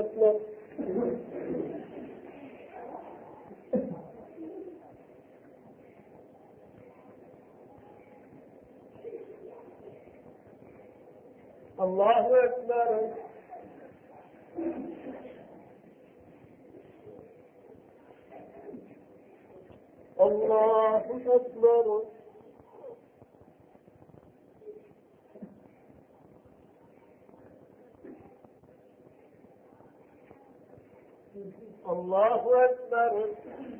مطلب اللہ اکبر اللہ اکبر اللہ اکبر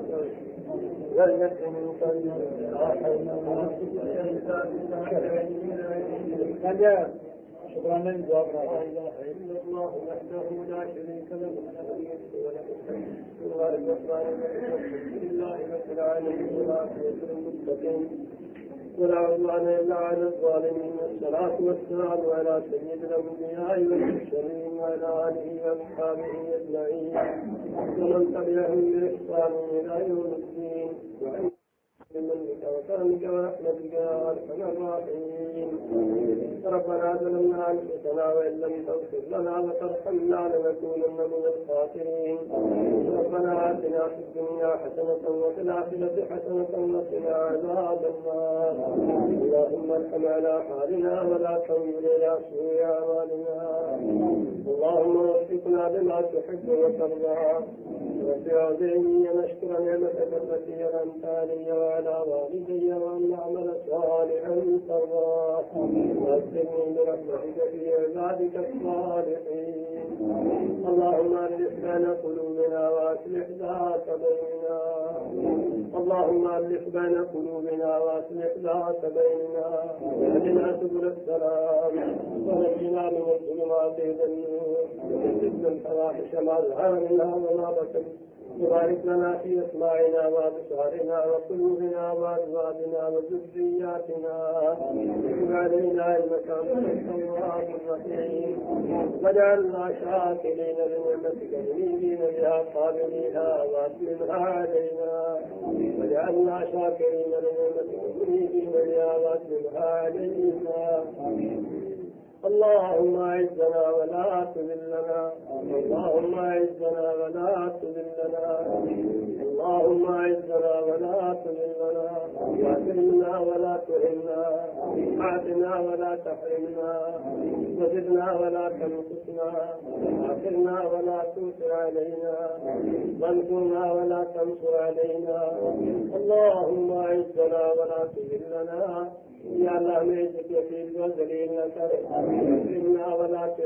سرا سمت
شنی شنی ومن تبعهم بإحسان إلى يوم الدين بمنك وكرمك ورحمتك يا أرحم الراحمين ربنا ظلمنا أنفسنا وإن لم تغفر لنا وترحمنا لنكونن من الخاسرين ربنا آتنا في الدنيا حسنة وفي الآخرة حسنة وقنا عذاب النار اللهم ارحم على حالنا ولا تحول إلى سوء أعمالنا اللهم وفقنا لما تحب وترضى نشكر نعمتك التي انعمت علي وعلى والدي وان نعمل صالحا برحمتك في عبادك الصالحين اللهم ألف بين قلوبنا وأصلح ذات بيننا اللهم ألف بين قلوبنا وأصلح ذات بيننا اهدنا سبل السلام ونجنا من الظلمات إلى النور وتلك الفواحش ما ظهر منها وما بكى وبارك لنا في أسماعنا وأبصارنا وقلوبنا وأزواجنا وذرياتنا وتب علينا إنك أنت التواب الرحيم واجعلنا شاكرين لنعمتك شا بها دینیا پاگنی علينا واجعلنا شاكرين لنعمتك شا بها دینیا علينا اللهم اعزنا ولا تذلنا اللهم اعزنا ولا تذلنا سندر اللهم ولا ولا ولا ولا تحرمنا وزدنا تنقصنا تا ولا ٹکرینا علينا وانصرنا ولا تنصر علينا اللهم ہمارے ولا والا یا اللہ ہمیں کو نہ کر سننا ولا کی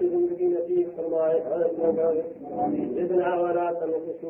زندگی فرمائے لہمی گندہ والا تو مائیں گے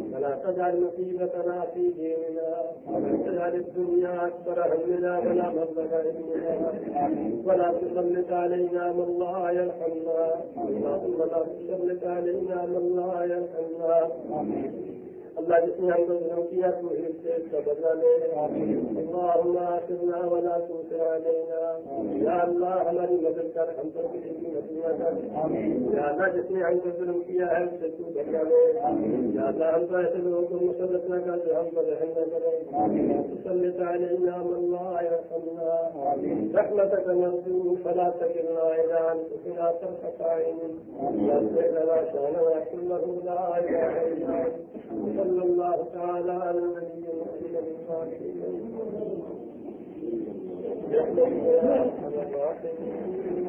ولا ولا ولا تجعل تجعل مصيبتنا في ديننا الدنيا همنا مبلغ علمنا ولا تسلط علينا من لا يرحمنا اللهم لا تسلط علينا من لا يرحمنا اللہ جس نے ہم کو جنم کیا تو اس اس سے کا دے لے اللہ والا تو اللہ ہماری مدد کر ہم تو کسی کی مزید نہ کر اللہ جس نے ہم کو ظلم کیا ہے اس سے تو لے اللہ ہم کو ایسے لوگوں کو مسلط نہ کر جو ہم کو ذہن نہ کرے اللہ یا فلا تکلنا ایران سیدنا ملنا سکن سکن تلا سکنائے صلى الله تعالى على النبي المسلم الصالحين يحبه الله صلى الله عليه
وسلم